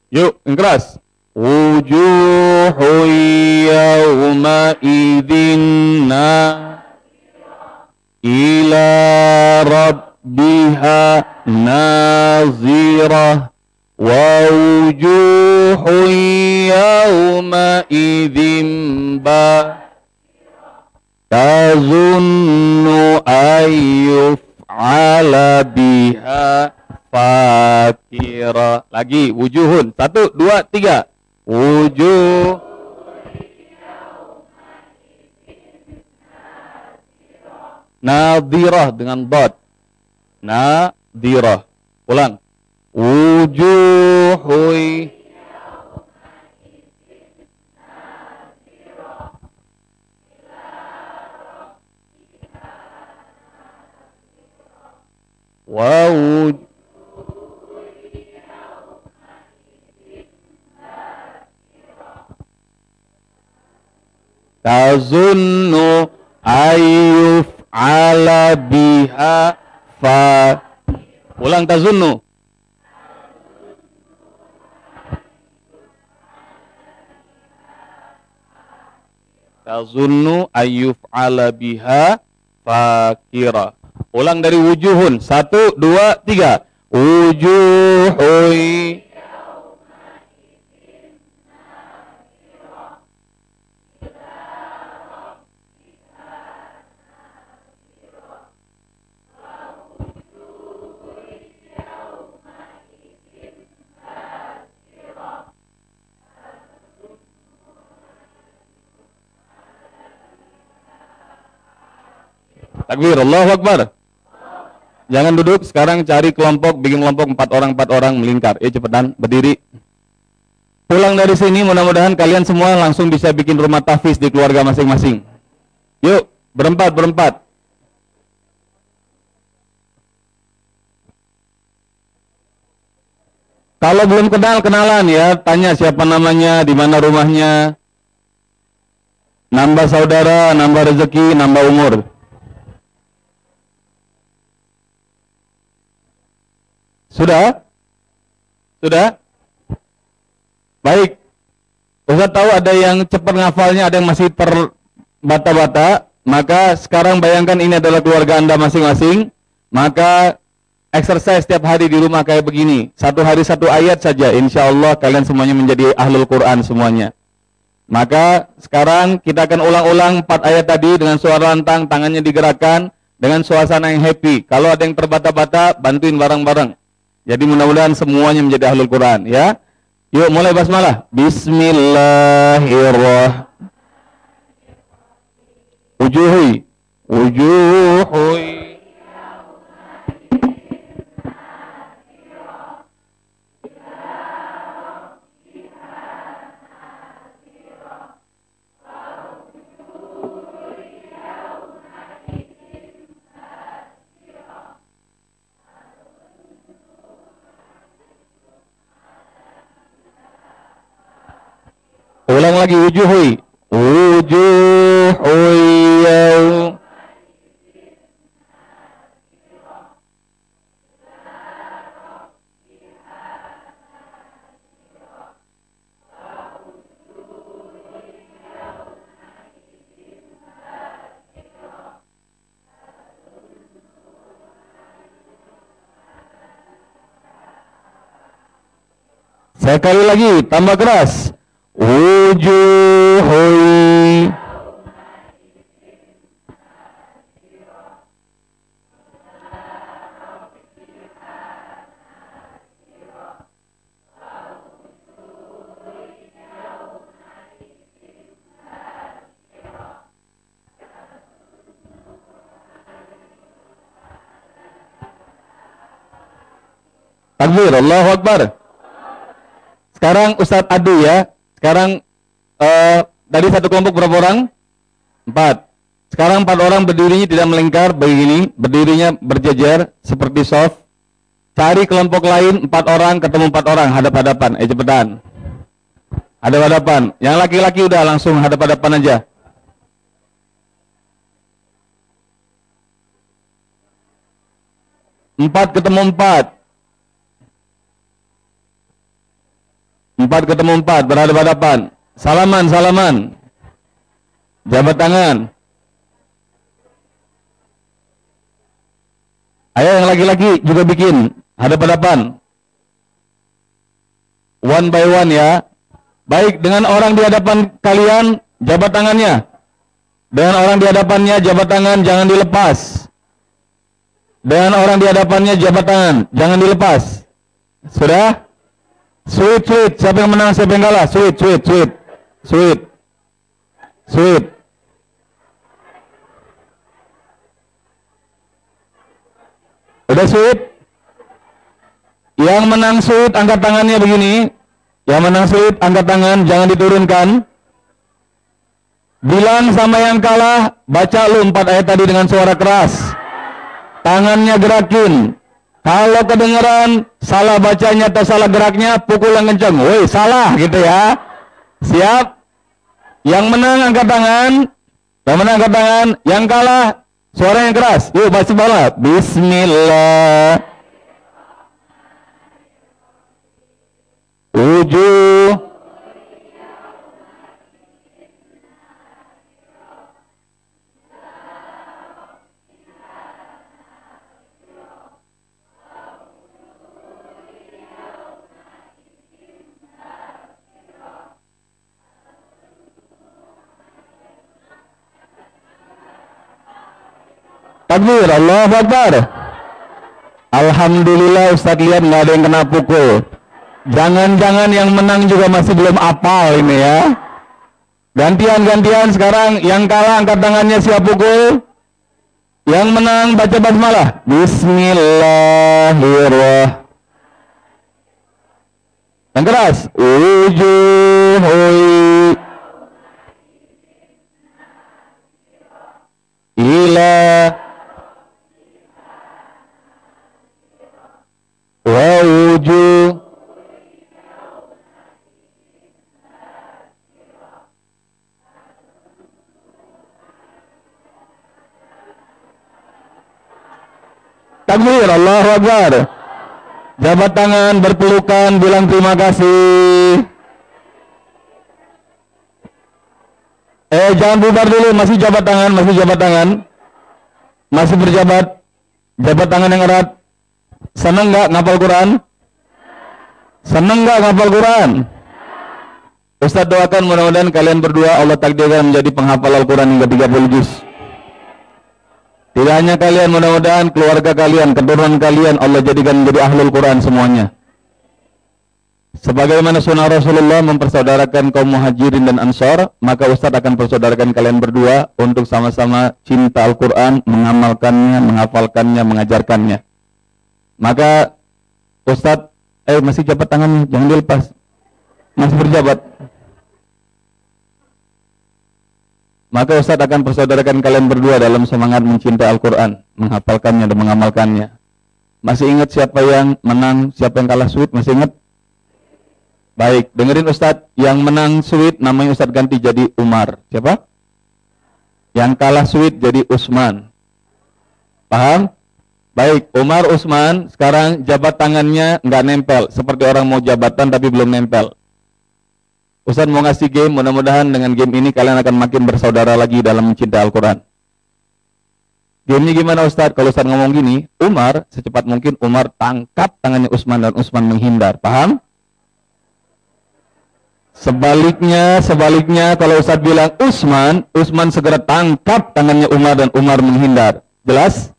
Yuk, yang keras. Wujuhu yawma idinna ila rabbiha nazirah wa wujuhu yawma tazunnu ayyuf'ala biha fakira. Lagi wujuhun. Satu, dua, tiga. Wujuh. Nadirah dengan dot. Nadirah. Ulang. Wujuhui. Wawuj. tazunnu ayyuf ala biha fa. Ulang tazunnu. Tazunnu ayyuf ala biha fakira Ulang dari wujuhun. Satu, dua, tiga. Wujuhun. Takbir, Allahu Akbar. Jangan duduk, sekarang cari kelompok, bikin kelompok empat orang, empat orang melingkar. Eh cepetan, berdiri. Pulang dari sini, mudah-mudahan kalian semua langsung bisa bikin rumah tafis di keluarga masing-masing. Yuk, berempat, berempat. Kalau belum kenal, kenalan ya. Tanya siapa namanya, di mana rumahnya. Nambah saudara, nambah rezeki, nambah umur. Sudah? Sudah? Baik. Ustaz tahu ada yang cepat ngafalnya, ada yang masih terbata-bata. Maka sekarang bayangkan ini adalah keluarga Anda masing-masing. Maka exercise setiap hari di rumah kayak begini. Satu hari satu ayat saja. Insya Allah kalian semuanya menjadi ahlul Quran semuanya. Maka sekarang kita akan ulang-ulang empat ayat tadi dengan suara lantang, tangannya digerakkan dengan suasana yang happy. Kalau ada yang terbata-bata, bantuin bareng-bareng. Jadi mudah-mudahan semuanya menjadi ahlul Quran ya. Yuk mulai basmalah. Bismillahirrahmanirrahim. Ujuhui. Ujuhui. Ulang lagi wujuhui. Wujuhui yaum. Sekali lagi, tambah keras. Wujuhui. Takbir, Allahu Akbar. Sekarang Ustadz adu ya. Sekarang eh dari satu kelompok berapa orang? Empat. Sekarang empat orang berdirinya tidak melingkar begini, berdirinya berjejer seperti soft. Cari kelompok lain empat orang ketemu empat orang hadap-hadapan. Eh cepetan. Hadap-hadapan. Yang laki-laki udah langsung hadap-hadapan aja. Empat ketemu empat. Empat ketemu empat, berhadapan-hadapan. Salaman, salaman. Jabat tangan. Ayo yang laki-laki juga bikin hadap-hadapan. One by one ya. Baik, dengan orang di hadapan kalian, jabat tangannya. Dengan orang di hadapannya, jabat tangan, jangan dilepas. Dengan orang di hadapannya, jabat tangan, jangan dilepas. Sudah? Sweet, sweet. Siapa yang menang, siapa yang kalah? Sweet, sweet, sweet. Sweet. Sweet. Udah sweet? Yang menang sweet, angkat tangannya begini. Yang menang sweet, angkat tangan, jangan diturunkan. Bilang sama yang kalah, baca lu empat ayat tadi dengan suara keras. Tangannya gerakin. Kalau kedengeran salah bacanya atau salah geraknya, pukul yang kencang. Woi, salah gitu ya. Siap? Yang menang angkat tangan. Yang menang angkat tangan. Yang kalah suara yang keras. Yuk, baca bola. Bismillah. Tujuh. Takbir, Allah Akbar. Alhamdulillah Ustadz lihat nggak ada yang kena pukul. Jangan-jangan yang menang juga masih belum apal ini ya. Gantian-gantian sekarang yang kalah angkat tangannya siap pukul. Yang menang baca basmalah. Bismillahirrahmanirrahim. Yang keras. Wujuhui ila wujuh Takbir, Allahu Akbar. Jabat tangan, berpelukan, bilang terima kasih. Eh, jangan bubar dulu, masih jabat tangan, masih jabat tangan. Masih berjabat. Jabat tangan yang erat. Senang nggak ngapal Quran? Senang nggak ngapal Quran? Ustaz doakan mudah-mudahan kalian berdua Allah takdirkan menjadi penghafal Al-Quran hingga 30 juz. Tidak hanya kalian, mudah-mudahan keluarga kalian, keturunan kalian Allah jadikan menjadi ahlul Quran semuanya. Sebagaimana sunnah Rasulullah mempersaudarakan kaum muhajirin dan ansor, maka Ustadz akan persaudarakan kalian berdua untuk sama-sama cinta Al-Quran, mengamalkannya, menghafalkannya, mengajarkannya. Maka Ustadz, eh masih jabat tangannya, jangan dilepas. Masih berjabat. Maka Ustadz akan persaudarakan kalian berdua dalam semangat mencintai Al-Quran, menghafalkannya dan mengamalkannya. Masih ingat siapa yang menang, siapa yang kalah sweet? Masih ingat? Baik, dengerin Ustadz, yang menang sweet namanya Ustadz ganti jadi Umar. Siapa? Yang kalah sweet jadi Usman. Paham? Baik, Umar Usman sekarang jabat tangannya nggak nempel, seperti orang mau jabatan tapi belum nempel. Ustadz mau ngasih game, mudah-mudahan dengan game ini kalian akan makin bersaudara lagi dalam mencintai Al-Quran. Gamenya gimana Ustadz? Kalau Ustadz ngomong gini, Umar, secepat mungkin Umar tangkap tangannya Usman dan Usman menghindar. Paham? Sebaliknya, sebaliknya kalau Ustadz bilang Usman, Usman segera tangkap tangannya Umar dan Umar menghindar. Jelas?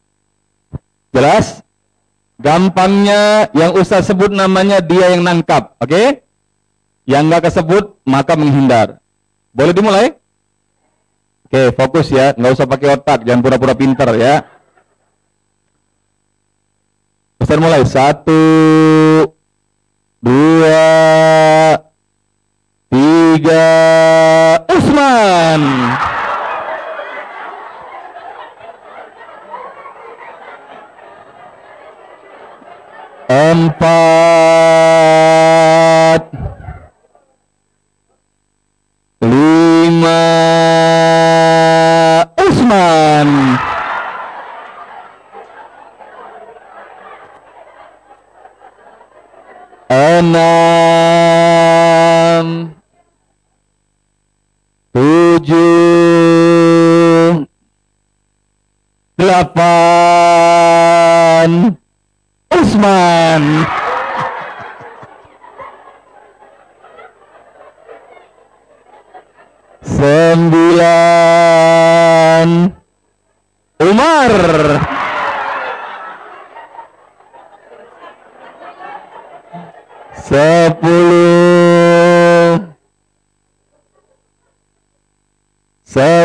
Jelas? Gampangnya yang Ustadz sebut namanya dia yang nangkap, oke? Okay? Yang nggak kesebut maka menghindar. Boleh dimulai? Oke, fokus ya, nggak usah pakai otak, jangan pura-pura pinter ya. Ustadz mulai, satu, dua, tiga, Empat,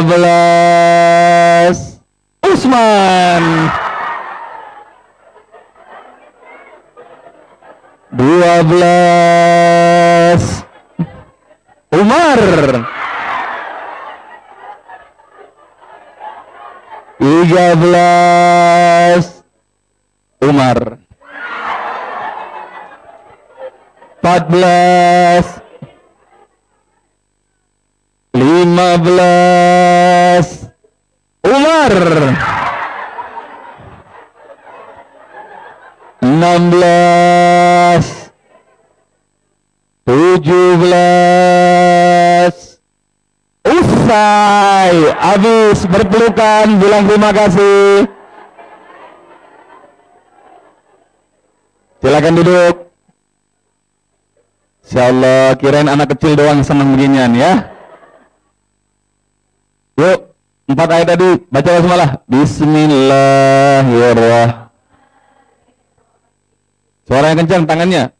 11 Usman. 12 Umar. Tiga belas. Umar. Empat belas. Habis berpelukan, bilang terima kasih. Silakan duduk. Insya Allah, kirain anak kecil doang senang beginian ya. Yuk, empat ayat tadi, baca basmalah. Bismillahirrahmanirrahim. Suara yang kencang, tangannya.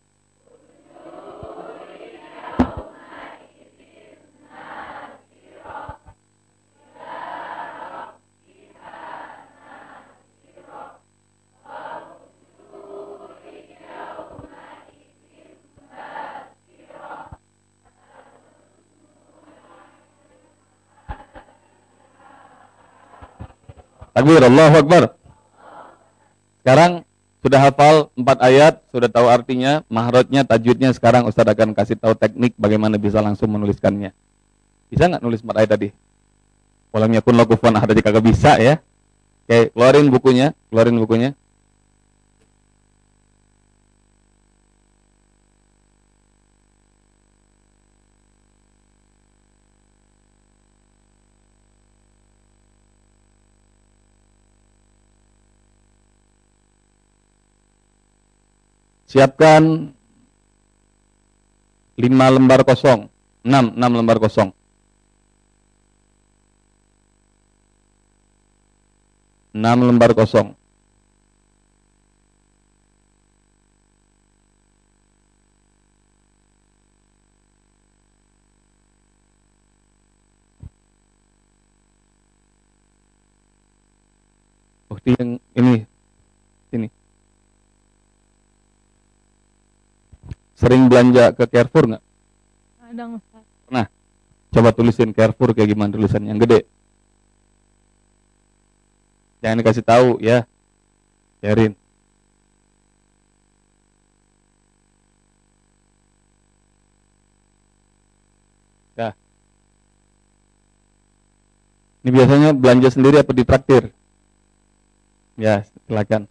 Takbir, Allahu Akbar. Sekarang sudah hafal empat ayat, sudah tahu artinya, mahrotnya, tajwidnya. Sekarang Ustaz akan kasih tahu teknik bagaimana bisa langsung menuliskannya. Bisa nggak nulis empat ayat tadi? Walam yakun ahad aja kagak bisa ya. Oke, keluarin bukunya, keluarin bukunya. Siapkan lima lembar kosong, enam, enam lembar kosong. Enam lembar kosong. Bukti yang ini. Sering belanja ke Carrefour nggak? Kadang Ustaz. Coba tulisin Carrefour kayak gimana tulisan yang gede. Jangan dikasih tahu ya. Biarin. Ya. Ini biasanya belanja sendiri apa ditraktir? Ya, silakan.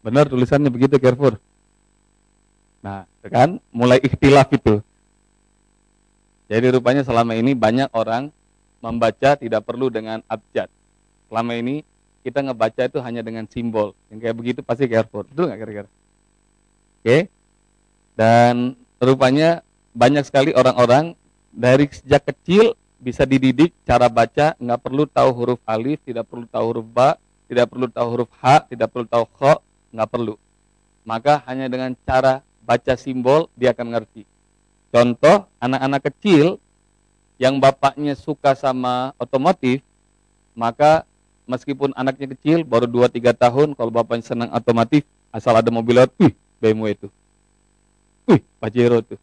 Benar tulisannya begitu Carrefour. Nah, kan mulai ikhtilaf itu. Jadi rupanya selama ini banyak orang membaca tidak perlu dengan abjad. Selama ini kita ngebaca itu hanya dengan simbol. Yang kayak begitu pasti Carrefour. Betul nggak kira-kira? Oke. Dan rupanya banyak sekali orang-orang dari sejak kecil bisa dididik cara baca, nggak perlu tahu huruf alif, tidak perlu tahu huruf ba, tidak perlu tahu huruf h, tidak perlu tahu kho, nggak perlu. Maka hanya dengan cara baca simbol dia akan ngerti. Contoh anak-anak kecil yang bapaknya suka sama otomotif, maka meskipun anaknya kecil baru 2-3 tahun kalau bapaknya senang otomotif, asal ada mobil lewat, wih BMW itu. Wih, Pajero tuh.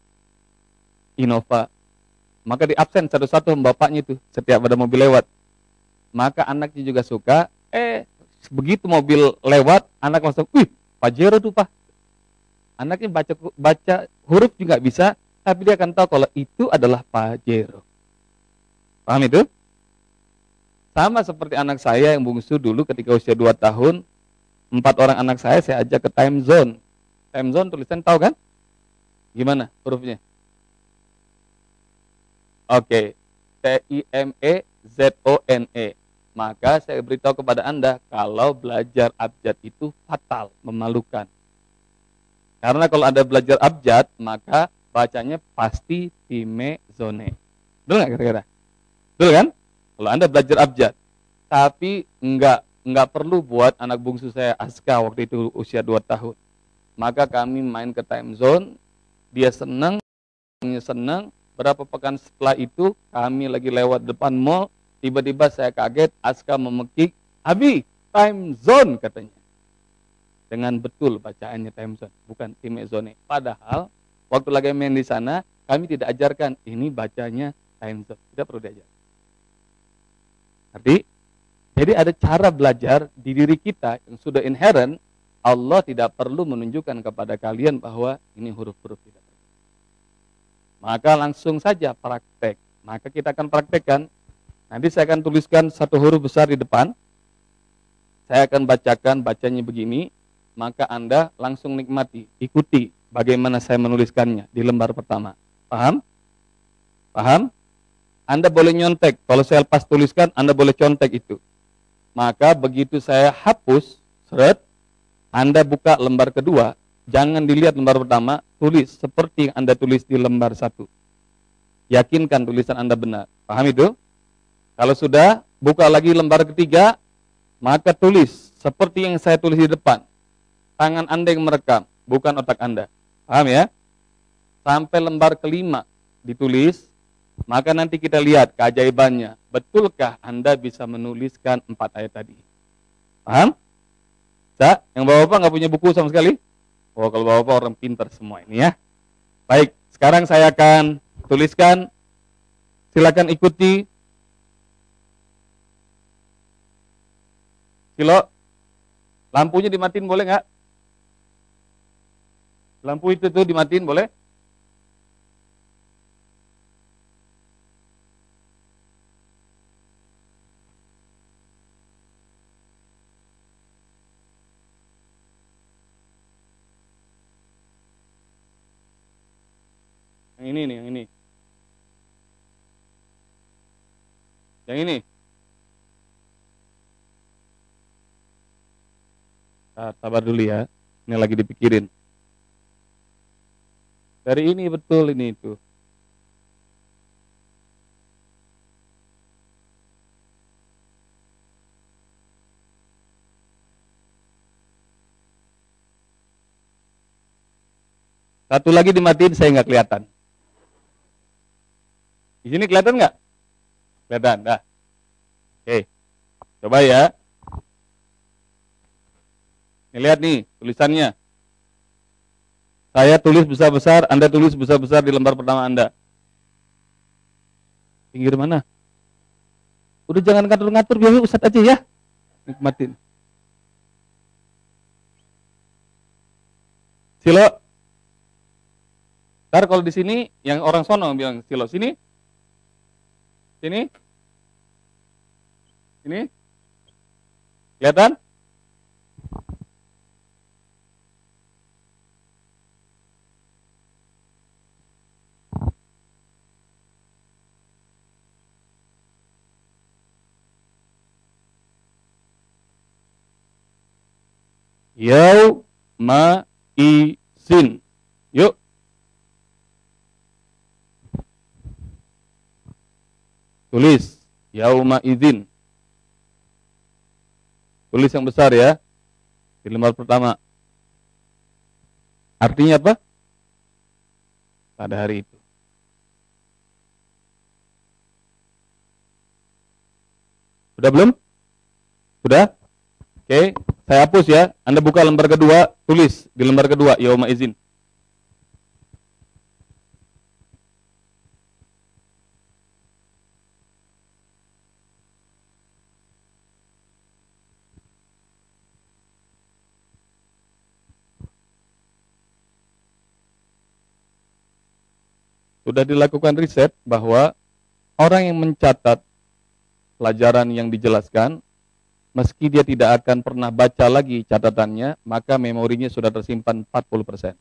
Innova. Maka di absen satu-satu bapaknya itu setiap ada mobil lewat. Maka anaknya juga suka, eh begitu mobil lewat, anak langsung, wih Pajero tuh pak. Anaknya baca baca huruf juga bisa, tapi dia akan tahu kalau itu adalah Pajero. Paham itu? Sama seperti anak saya yang bungsu dulu ketika usia 2 tahun, empat orang anak saya saya ajak ke time zone. Time zone tulisan tahu kan? Gimana hurufnya? Oke, T I M E Z O N E. Maka saya beritahu kepada Anda kalau belajar abjad itu fatal, memalukan. Karena kalau Anda belajar abjad, maka bacanya pasti time zone. Betul nggak kira-kira? Betul kan? Kalau Anda belajar abjad, tapi enggak enggak perlu buat anak bungsu saya Aska waktu itu usia 2 tahun. Maka kami main ke time zone, dia senang, senang. Berapa pekan setelah itu kami lagi lewat depan mall, tiba-tiba saya kaget Aska memekik, "Abi, time zone," katanya. Dengan betul bacaannya time bukan time zone. Padahal waktu lagi main di sana, kami tidak ajarkan ini bacanya time. Tidak perlu diajar. Ngerti? Jadi ada cara belajar di diri kita yang sudah inherent, Allah tidak perlu menunjukkan kepada kalian bahwa ini huruf-huruf tidak. Maka langsung saja praktek. Maka kita akan praktekkan. Nanti saya akan tuliskan satu huruf besar di depan. Saya akan bacakan bacanya begini. Maka Anda langsung nikmati, ikuti bagaimana saya menuliskannya di lembar pertama. Paham? Paham? Anda boleh nyontek. Kalau saya lepas tuliskan, Anda boleh contek itu. Maka begitu saya hapus, seret, Anda buka lembar kedua, jangan dilihat lembar pertama, tulis seperti yang Anda tulis di lembar satu. Yakinkan tulisan Anda benar. Paham itu? Kalau sudah, buka lagi lembar ketiga, maka tulis seperti yang saya tulis di depan. Tangan Anda yang merekam, bukan otak Anda. Paham ya? Sampai lembar kelima ditulis, maka nanti kita lihat keajaibannya. Betulkah Anda bisa menuliskan empat ayat tadi? Paham? Bisa? Yang bapak-bapak nggak punya buku sama sekali? Oh, kalau bapak-bapak orang pintar semua ini ya. Baik, sekarang saya akan tuliskan. Silakan ikuti. Silo, lampunya dimatiin boleh nggak? Lampu itu tuh dimatiin boleh? Yang ini nih, yang ini. Yang ini. Nah, sabar dulu ya. Ini lagi dipikirin. Dari ini betul ini itu. Satu lagi dimatiin saya nggak kelihatan. Di sini kelihatan nggak? Kelihatan, dah. Oke, coba ya. Nih, lihat nih tulisannya. Saya tulis besar-besar, Anda tulis besar-besar di lembar pertama Anda. Pinggir mana? Udah jangan ngatur-ngatur, biar Ustadz aja ya. Nikmatin. Silo. Ntar kalau di sini, yang orang sono bilang silo. Sini. Sini. Ini. Kelihatan? Yauma izin. Yuk. Tulis yauma izin. Tulis yang besar ya. Di lembar pertama. Artinya apa? Pada hari itu. Sudah belum? Sudah? Oke, saya hapus ya. Anda buka lembar kedua, tulis di lembar kedua yauma izin. Sudah dilakukan riset bahwa orang yang mencatat pelajaran yang dijelaskan meski dia tidak akan pernah baca lagi catatannya, maka memorinya sudah tersimpan 40%.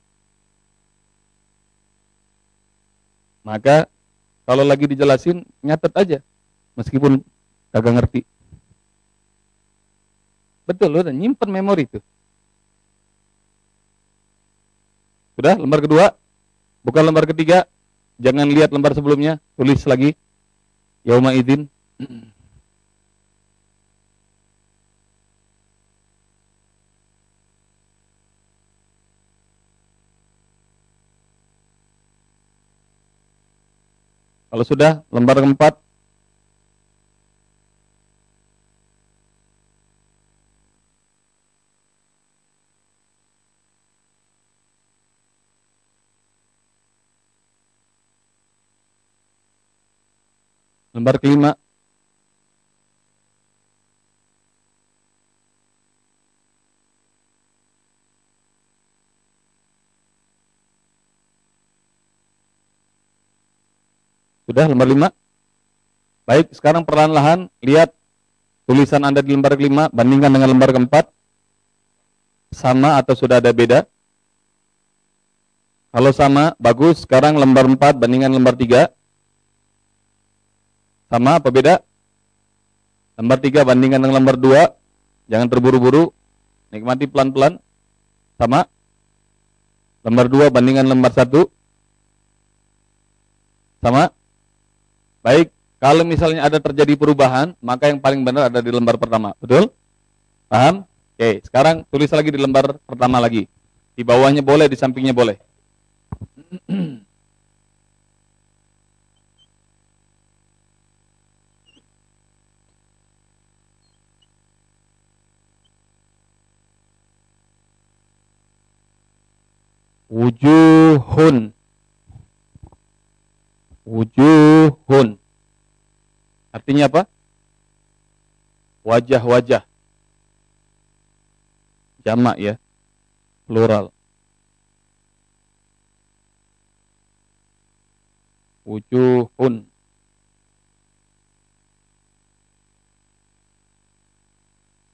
Maka kalau lagi dijelasin, nyatet aja. Meskipun kagak ngerti. Betul, udah nyimpen memori itu. Sudah, lembar kedua. Bukan lembar ketiga. Jangan lihat lembar sebelumnya. Tulis lagi. Yauma idin. Kalau sudah, lembar keempat. Lembar kelima. Sudah lembar lima? Baik, sekarang perlahan-lahan lihat tulisan Anda di lembar kelima, bandingkan dengan lembar keempat. Sama atau sudah ada beda? Kalau sama, bagus. Sekarang lembar empat bandingkan lembar tiga. Sama apa beda? Lembar tiga bandingkan dengan lembar dua. Jangan terburu-buru. Nikmati pelan-pelan. Sama. Lembar dua bandingkan lembar satu. Sama. Baik, kalau misalnya ada terjadi perubahan, maka yang paling benar ada di lembar pertama. Betul? Paham? Oke, sekarang tulis lagi di lembar pertama lagi. Di bawahnya boleh, di sampingnya boleh. Wujuhun wujuhun. Artinya apa? Wajah-wajah. jamak ya, plural. Wujuhun.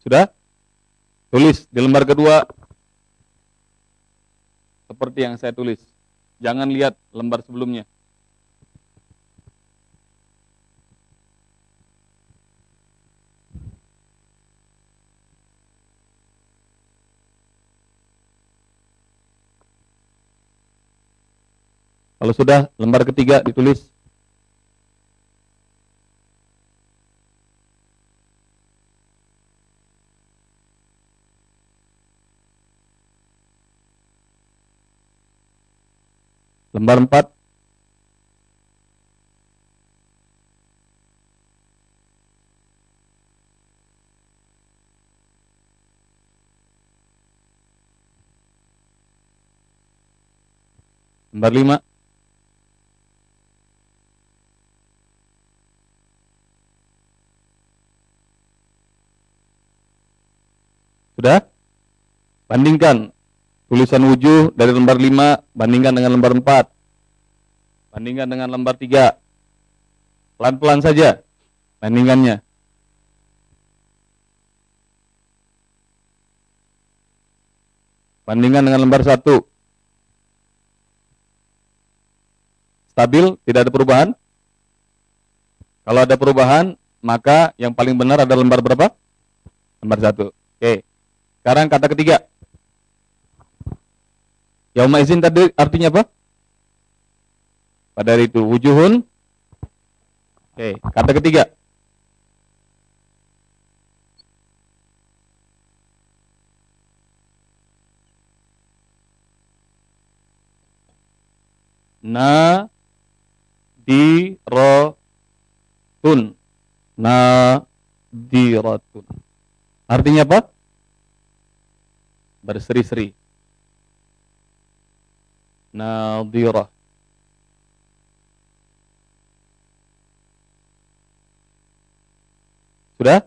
Sudah? Tulis di lembar kedua seperti yang saya tulis. Jangan lihat lembar sebelumnya. Kalau sudah, lembar ketiga ditulis. Lembar empat. Lembar lima. Sudah? Bandingkan tulisan wujuh dari lembar 5 bandingkan dengan lembar 4. Bandingkan dengan lembar 3. Pelan-pelan saja bandingannya. Bandingkan dengan lembar 1. Stabil, tidak ada perubahan. Kalau ada perubahan, maka yang paling benar ada lembar berapa? Lembar 1. Oke. Sekarang kata ketiga. Yauma izin tadi artinya apa? Pada hari itu wujuhun. Oke, kata ketiga. Na di rotun. Na di rotun. Artinya apa? Berseri-seri. Nadhirah. Sudah?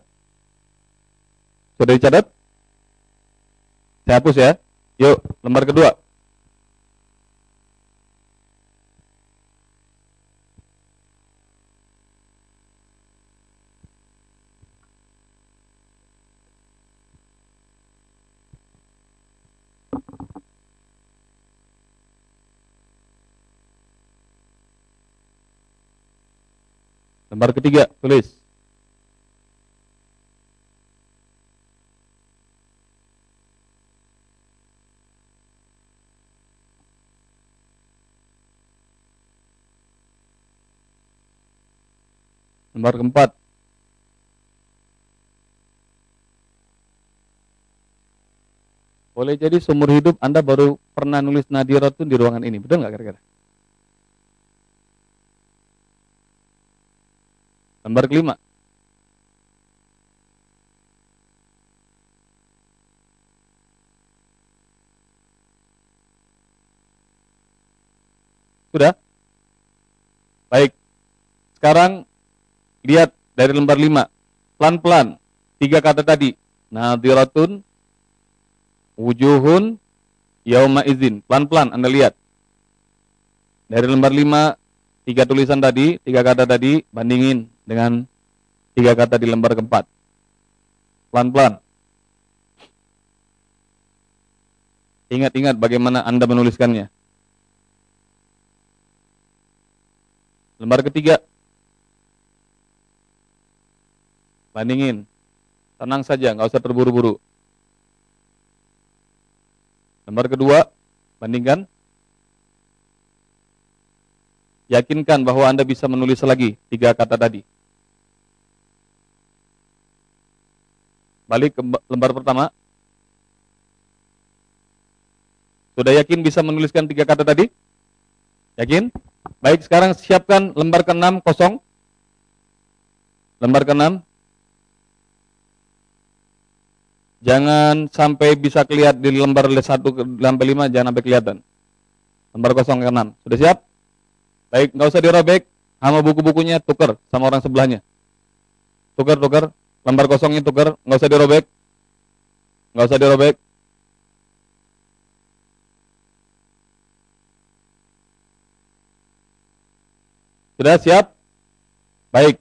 Sudah dicatat? Saya hapus ya. Yuk, lembar kedua. Lembar ketiga, tulis. Lembar keempat. Boleh jadi seumur hidup Anda baru pernah nulis nadiratun di ruangan ini. Betul nggak kira-kira? Lembar kelima. Sudah? Baik. Sekarang lihat dari lembar lima. Pelan-pelan. Tiga kata tadi. Nadiratun, wujuhun, yauma izin. Pelan-pelan Anda lihat. Dari lembar lima, tiga tulisan tadi, tiga kata tadi, bandingin dengan tiga kata di lembar keempat. Pelan-pelan. Ingat-ingat bagaimana Anda menuliskannya. Lembar ketiga. Bandingin. Tenang saja, nggak usah terburu-buru. Lembar kedua, bandingkan. Yakinkan bahwa Anda bisa menulis lagi tiga kata tadi. Balik ke lembar pertama. Sudah yakin bisa menuliskan tiga kata tadi? Yakin? Baik, sekarang siapkan lembar ke-6 kosong. Lembar ke-6. Jangan sampai bisa kelihatan di lembar 1 sampai 5 jangan sampai kelihatan. Lembar kosong ke-6. Sudah siap? Baik, nggak usah dirobek. Sama buku-bukunya tuker sama orang sebelahnya. Tuker, tuker lembar kosongnya tuker, nggak usah dirobek. Nggak usah dirobek. Sudah siap? Baik.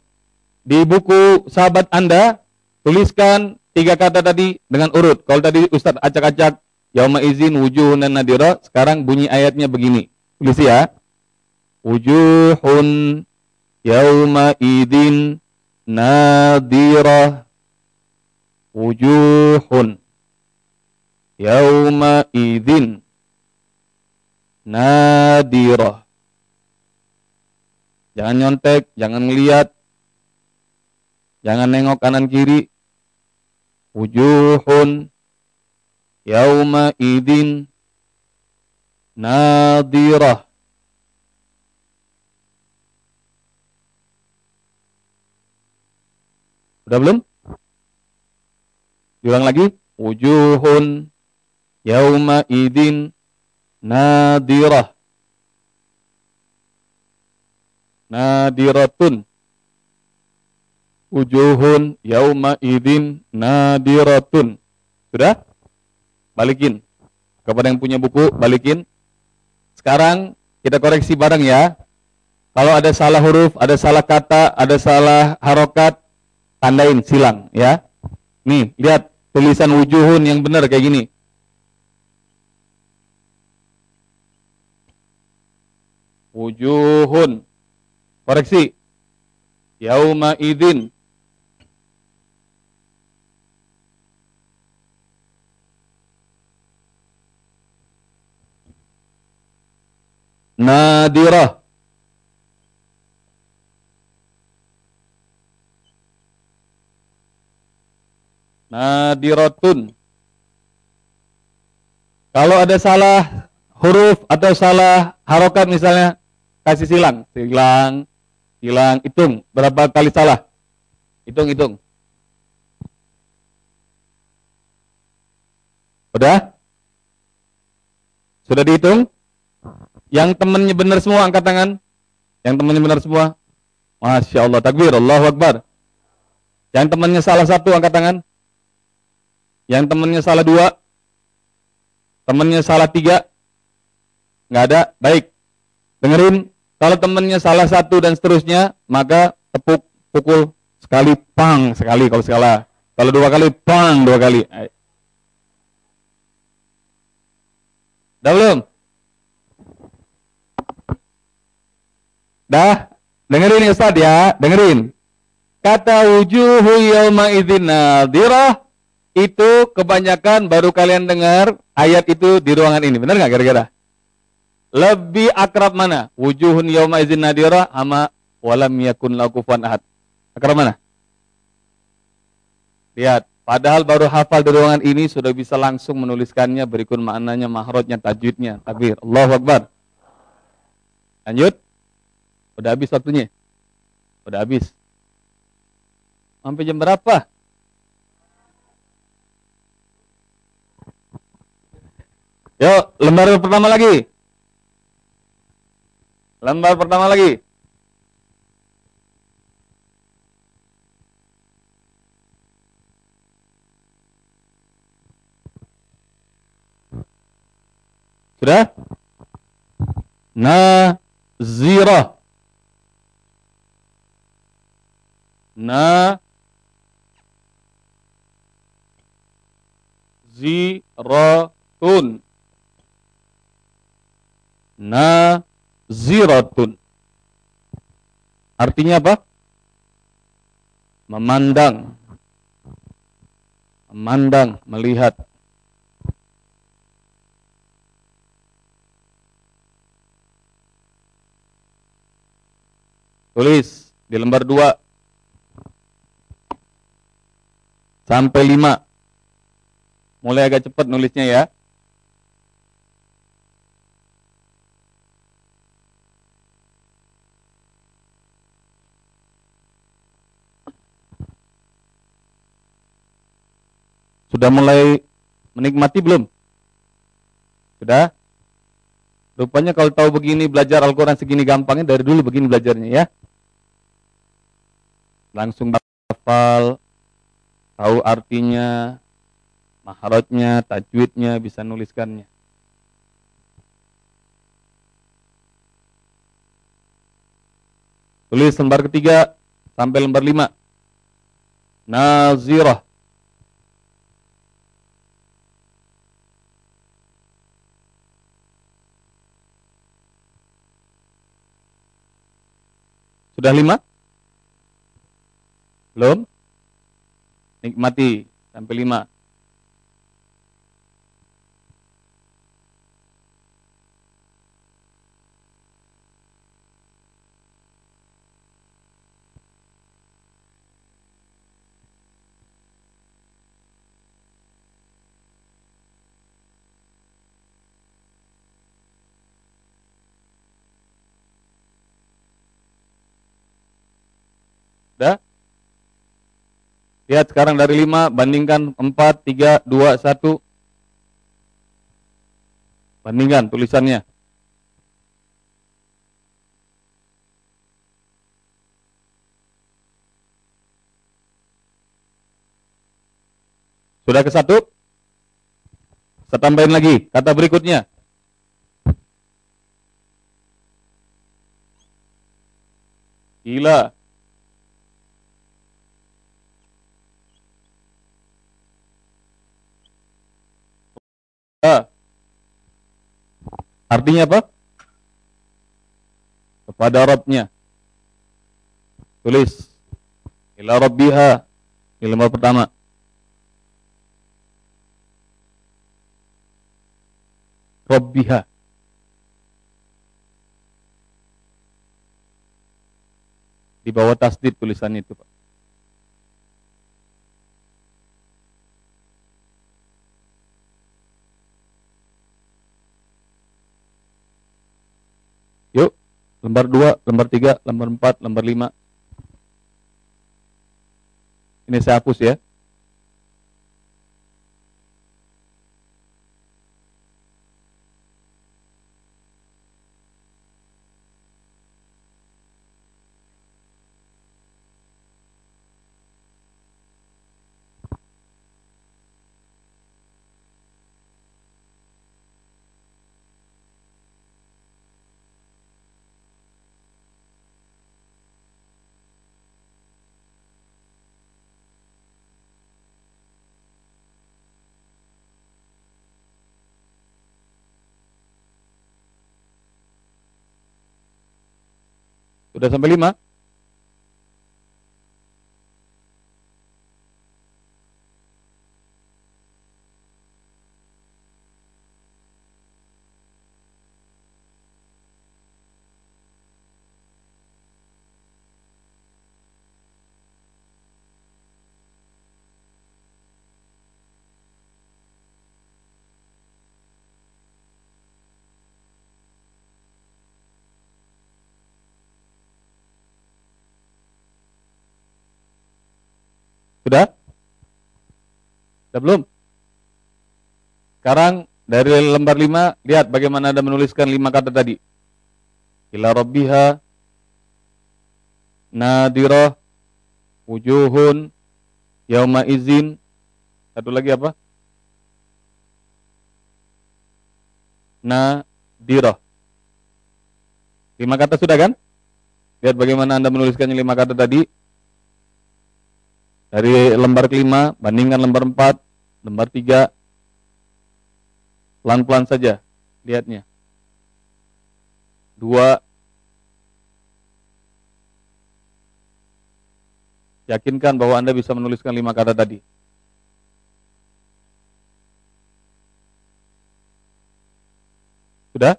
Di buku sahabat anda tuliskan tiga kata tadi dengan urut. Kalau tadi Ustadz acak-acak yauma izin wujuhun nadira sekarang bunyi ayatnya begini. Tulis ya. Wujuhun yauma idin nadirah. Wujuhun yauma idin nadirah. Jangan nyontek, jangan ngeliat, jangan nengok kanan kiri. Wujuhun yauma idin nadirah. Udah belum? Diulang lagi. Wujuhun yauma idin nadirah. Nadiratun. Wujuhun yauma idin nadiratun. Sudah? Balikin. Kepada yang punya buku, balikin. Sekarang kita koreksi bareng ya. Kalau ada salah huruf, ada salah kata, ada salah harokat, tandain, silang ya. Nih, lihat tulisan wujuhun yang benar kayak gini. Wujuhun. Koreksi. Yauma idin. Nadirah. Nadiratun. Kalau ada salah huruf atau salah harokat misalnya, kasih silang. Silang, silang, hitung. Berapa kali salah? Hitung, hitung. Udah? Sudah dihitung? Yang temennya benar semua angkat tangan. Yang temennya benar semua. Masya Allah, takbir, Allahu Akbar. Yang temennya salah satu angkat tangan. Yang temennya salah dua, temennya salah tiga, nggak ada. Baik, dengerin. Kalau temennya salah satu dan seterusnya, maka tepuk, pukul sekali, pang sekali kalau salah. Kalau dua kali, pang dua kali. Dah belum? Dah? Dengerin ya Ustaz ya, dengerin. Kata wujuhu yawma idzin nadirah itu kebanyakan baru kalian dengar ayat itu di ruangan ini. Benar nggak kira-kira? Lebih akrab mana? Wujuhun yawma izin nadira ama walam yakun lakufan ahad. Akrab mana? Lihat, padahal baru hafal di ruangan ini sudah bisa langsung menuliskannya berikut maknanya, mahrotnya, tajwidnya. Takbir. Allahu Akbar. Lanjut. Udah habis waktunya? Udah habis. Sampai jam berapa? Yuk, lembar pertama lagi. Lembar pertama lagi. Sudah? Nazirah. Na ziratun naziratun. Artinya apa? Memandang. Memandang, melihat. Tulis di lembar 2 sampai 5. Mulai agak cepat nulisnya ya. Sudah mulai menikmati belum? Sudah? Rupanya kalau tahu begini belajar Al-Quran segini gampangnya dari dulu begini belajarnya ya. Langsung hafal, tahu artinya, maharotnya, tajwidnya, bisa nuliskannya. Tulis lembar ketiga sampai lembar lima. Nazirah. Sudah lima? Belum? Nikmati sampai lima. Sudah? Lihat sekarang dari 5 bandingkan 4, 3, 2, 1. Bandingkan tulisannya. Sudah ke satu? Saya tambahin lagi kata berikutnya. Gila. Artinya apa? Kepada Rabbnya. Tulis. Ila Rabbiha. Lembar pertama. Rabbiha. Di bawah tasdid tulisan itu, Pak. Yuk, lembar 2, lembar 3, lembar 4, lembar 5. Ini saya hapus ya. Sudah sampai 5? Sudah? Sudah belum? Sekarang dari lembar 5, lihat bagaimana Anda menuliskan 5 kata tadi. Ila rabbiha, nadirah, wujuhun, yauma izin. Satu lagi apa? Nadirah. Lima kata sudah kan? Lihat bagaimana Anda menuliskannya lima kata tadi. Dari lembar kelima, bandingkan lembar empat, lembar tiga. Pelan-pelan saja lihatnya. Dua. Yakinkan bahwa Anda bisa menuliskan lima kata tadi. Sudah?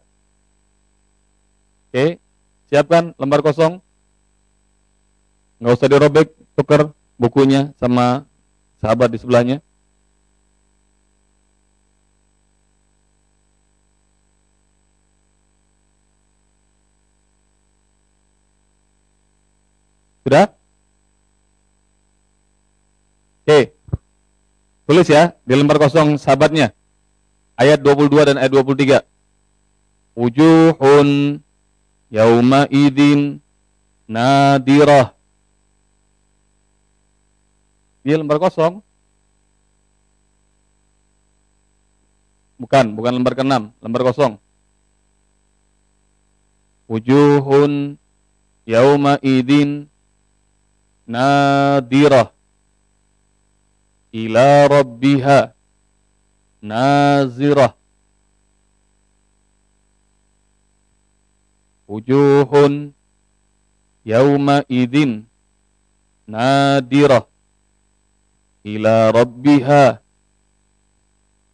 Oke, siapkan lembar kosong. Nggak usah dirobek, tuker bukunya sama sahabat di sebelahnya. Sudah? Oke. Tulis ya di lembar kosong sahabatnya. Ayat 22 dan ayat 23. Wujuhun yauma idin nadirah. Dia lembar kosong. Bukan, bukan lembar ke-6, lembar kosong. Wujuhun yauma idin nadirah ila rabbiha nazirah wujuhun yauma idin nadirah ila rabbiha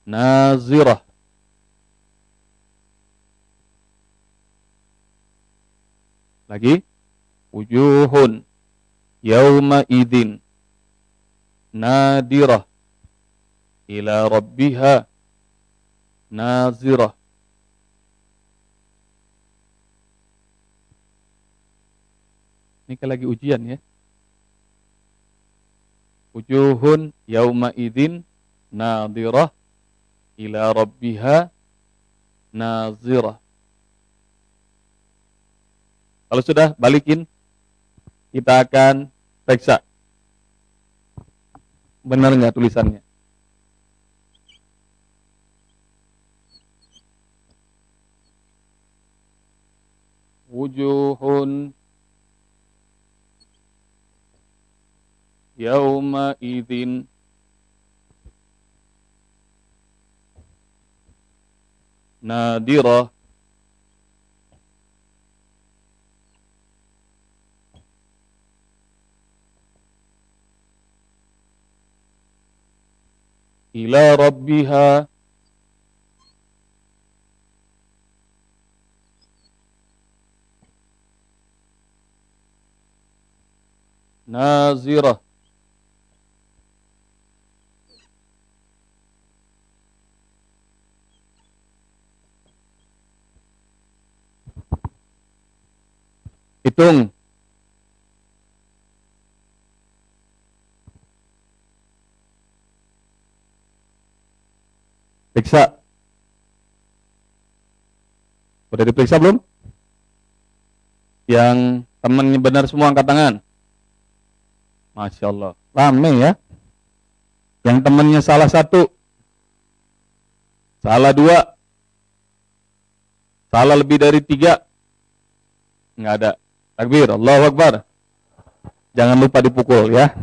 nazirah lagi? Wujuhun yauma idin nadirah ila rabbiha nazirah Ini kan lagi ujian ya. Wujuhun yauma idin nadirah ila rabbiha nazirah. Kalau sudah balikin, kita akan periksa. Benar nggak tulisannya? Wujuhun يومئذ. نادرة. إلى ربها. نازرة Hitung. Periksa. Sudah diperiksa belum? Yang temannya benar semua angkat tangan. Masya Allah. Rame ya. Yang temannya salah satu. Salah dua. Salah lebih dari tiga. Nggak ada. Takbir, Allahu Akbar. Jangan lupa dipukul ya.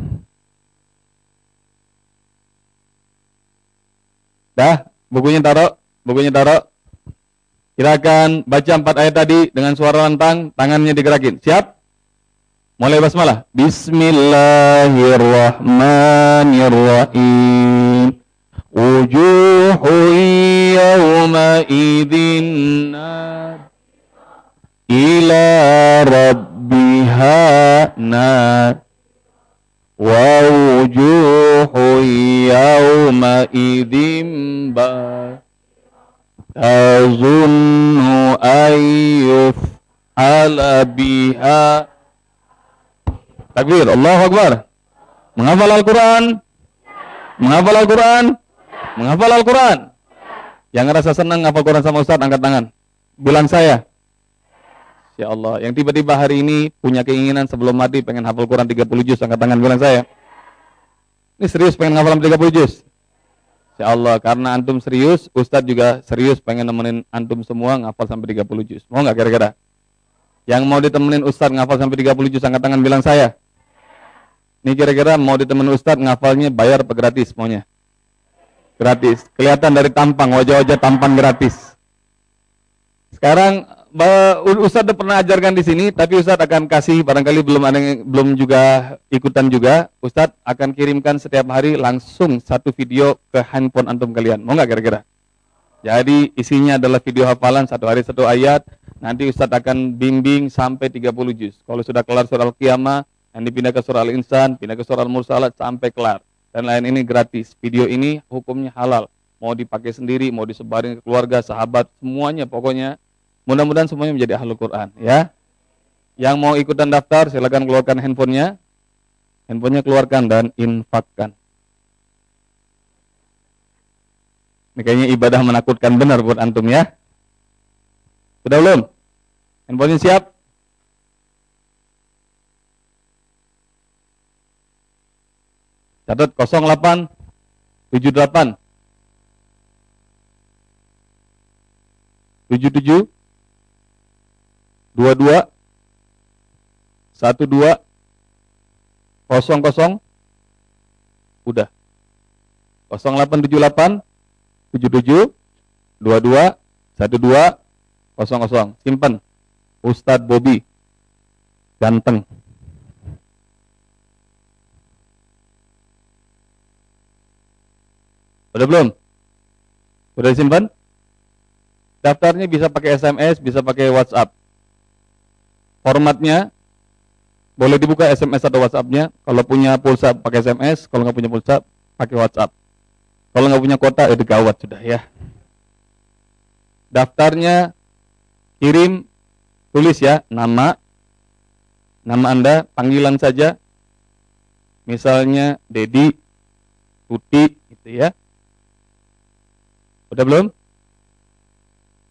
Dah, bukunya taruh, bukunya taruh. Kita akan baca empat ayat tadi dengan suara lantang, tangannya digerakin. Siap? Mulai basmalah. Bismillahirrahmanirrahim. Wujuhu yawma idin ila rabbiha na wa wujuhu yawma idim ba tazunnu ayyuf ala biha Takbir, Allahu Akbar. Menghafal Al-Quran? Menghafal Al-Quran? Menghafal Al-Quran? Yang ngerasa senang menghafal Quran sama Ustaz, angkat tangan. Bilang saya. Ya Allah, yang tiba-tiba hari ini punya keinginan sebelum mati pengen hafal Quran 30 juz, angkat tangan bilang saya. Ini serius pengen hafal 30 juz. Ya Allah, karena antum serius, Ustadz juga serius pengen nemenin antum semua ngafal sampai 30 juz. Mau nggak kira-kira? Yang mau ditemenin Ustadz ngafal sampai 30 juz, angkat tangan bilang saya. Ini kira-kira mau ditemenin Ustadz ngafalnya bayar apa gratis maunya? Gratis. Kelihatan dari tampang, wajah-wajah tampan gratis. Sekarang Ustadz udah pernah ajarkan di sini, tapi Ustadz akan kasih barangkali belum ada yang, belum juga ikutan juga. Ustadz akan kirimkan setiap hari langsung satu video ke handphone antum kalian. Mau nggak kira-kira? Jadi isinya adalah video hafalan satu hari satu ayat. Nanti Ustadz akan bimbing sampai 30 juz. Kalau sudah kelar surah Al-Qiyamah, yang dipindah ke surah Al-Insan, pindah ke surah Al-Mursalat sampai kelar. Dan lain ini gratis. Video ini hukumnya halal. Mau dipakai sendiri, mau disebarin ke keluarga, sahabat, semuanya pokoknya Mudah-mudahan semuanya menjadi ahlul Quran ya. Yang mau ikutan daftar silakan keluarkan handphonenya. Handphonenya keluarkan dan infakkan. Ini kayaknya ibadah menakutkan benar buat antum ya. Sudah belum? Handphonenya siap? Catat 08 78 77 22 satu dua kosong kosong udah 0878 77 22 12 00 simpan Ustadz Bobby. Ganteng. Udah belum? Udah disimpan? Daftarnya bisa pakai SMS bisa pakai WhatsApp formatnya boleh dibuka SMS atau WhatsAppnya. Kalau punya pulsa pakai SMS, kalau nggak punya pulsa pakai WhatsApp. Kalau nggak punya kota itu gawat sudah ya. Daftarnya kirim tulis ya nama nama Anda, panggilan saja. Misalnya Dedi, Tuti gitu ya. Udah belum?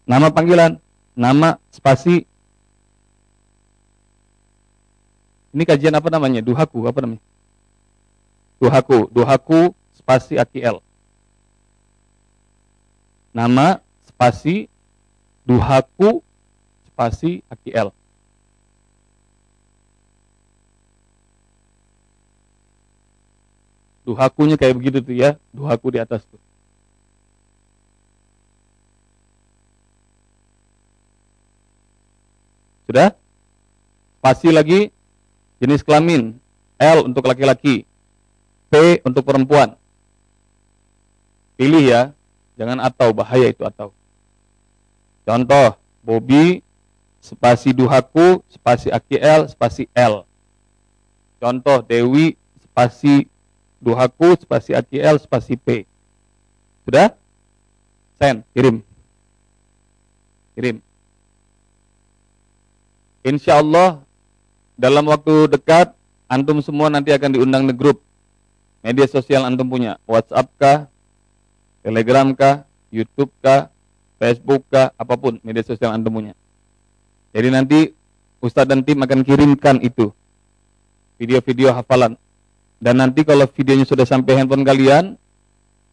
Nama panggilan, nama spasi Ini kajian apa namanya? Duhaku, apa namanya? Duhaku, Duhaku spasi AKL. Nama spasi Duhaku spasi AKL. Duhakunya kayak begitu tuh ya, duhaku di atas tuh. Sudah? Spasi lagi Jenis kelamin L untuk laki-laki, P untuk perempuan. Pilih ya, jangan atau bahaya itu atau. Contoh, Bobby spasi Duhaku spasi AKL spasi L. Contoh Dewi spasi Duhaku spasi AKL spasi P. Sudah? Send, kirim. Kirim. Insya Allah dalam waktu dekat antum semua nanti akan diundang di grup media sosial antum punya WhatsApp kah, Telegram kah, YouTube kah, Facebook kah, apa pun media sosial antum punya. Jadi nanti Ustadz dan tim akan kirimkan itu video-video hafalan. Dan nanti kalau videonya sudah sampai handphone kalian,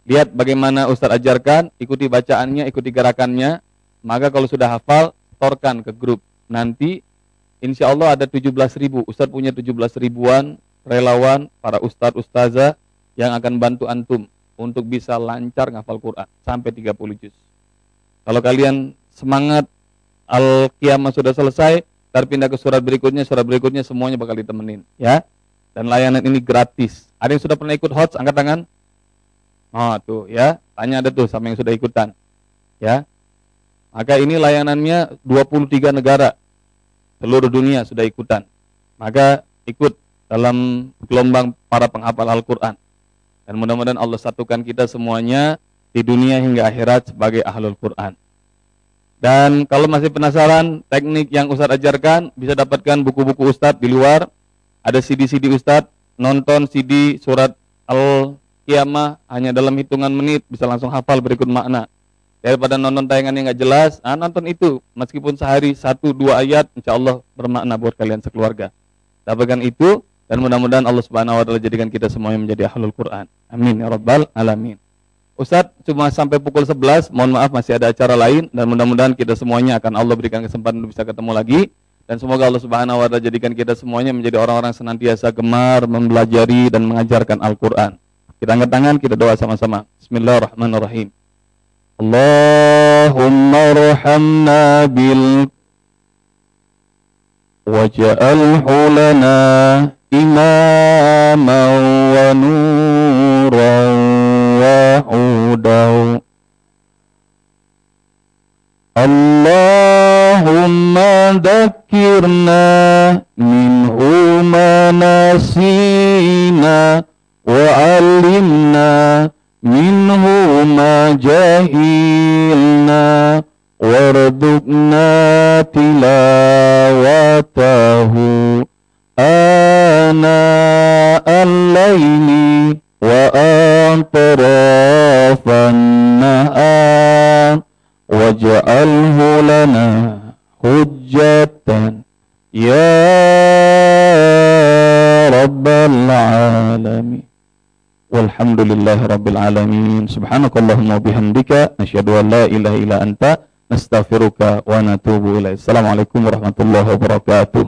lihat bagaimana Ustadz ajarkan, ikuti bacaannya, ikuti gerakannya. Maka kalau sudah hafal, torkan ke grup. Nanti Insya Allah ada 17 ribu. Ustadz punya 17 ribuan relawan, para ustadz ustazah yang akan bantu antum untuk bisa lancar ngafal Quran sampai 30 juz. Kalau kalian semangat Al-Qiyamah sudah selesai, ntar pindah ke surat berikutnya, surat berikutnya semuanya bakal ditemenin, ya. Dan layanan ini gratis. Ada yang sudah pernah ikut HOTS, angkat tangan. Oh, tuh ya. Tanya ada tuh sama yang sudah ikutan. Ya. Maka ini layanannya 23 negara seluruh dunia sudah ikutan. Maka ikut dalam gelombang para penghafal Al-Quran. Dan mudah-mudahan Allah satukan kita semuanya di dunia hingga akhirat sebagai ahlul Quran. Dan kalau masih penasaran teknik yang Ustadz ajarkan, bisa dapatkan buku-buku Ustadz di luar. Ada CD-CD Ustadz, nonton CD surat Al-Qiyamah hanya dalam hitungan menit, bisa langsung hafal berikut makna daripada nonton tayangan yang nggak jelas, ah, nonton itu meskipun sehari satu dua ayat, insya Allah bermakna buat kalian sekeluarga. Dapatkan itu dan mudah-mudahan Allah Subhanahu Wa Taala jadikan kita semuanya menjadi ahlul Quran. Amin ya rabbal alamin. Ustadz cuma sampai pukul 11, mohon maaf masih ada acara lain dan mudah-mudahan kita semuanya akan Allah berikan kesempatan untuk bisa ketemu lagi dan semoga Allah Subhanahu wa taala jadikan kita semuanya menjadi orang-orang senantiasa gemar mempelajari dan mengajarkan Al-Qur'an. Kita angkat tangan, kita doa sama-sama. Bismillahirrahmanirrahim. اللهم ارحمنا بال واجعله لنا إماما ونورا وهدى. اللهم ذكرنا منه ما نسينا وعلمنا منه ما جهلنا تلاوته. آناء الليل وأطراف النهار واجعله لنا حجة. يا رب العالمين. والحمد لله رب العالمين. سبحانك اللهم وبحمدك نشهد أن لا إله إلا أنت نستغفرك ونتوب إليك. السلام عليكم ورحمة الله وبركاته.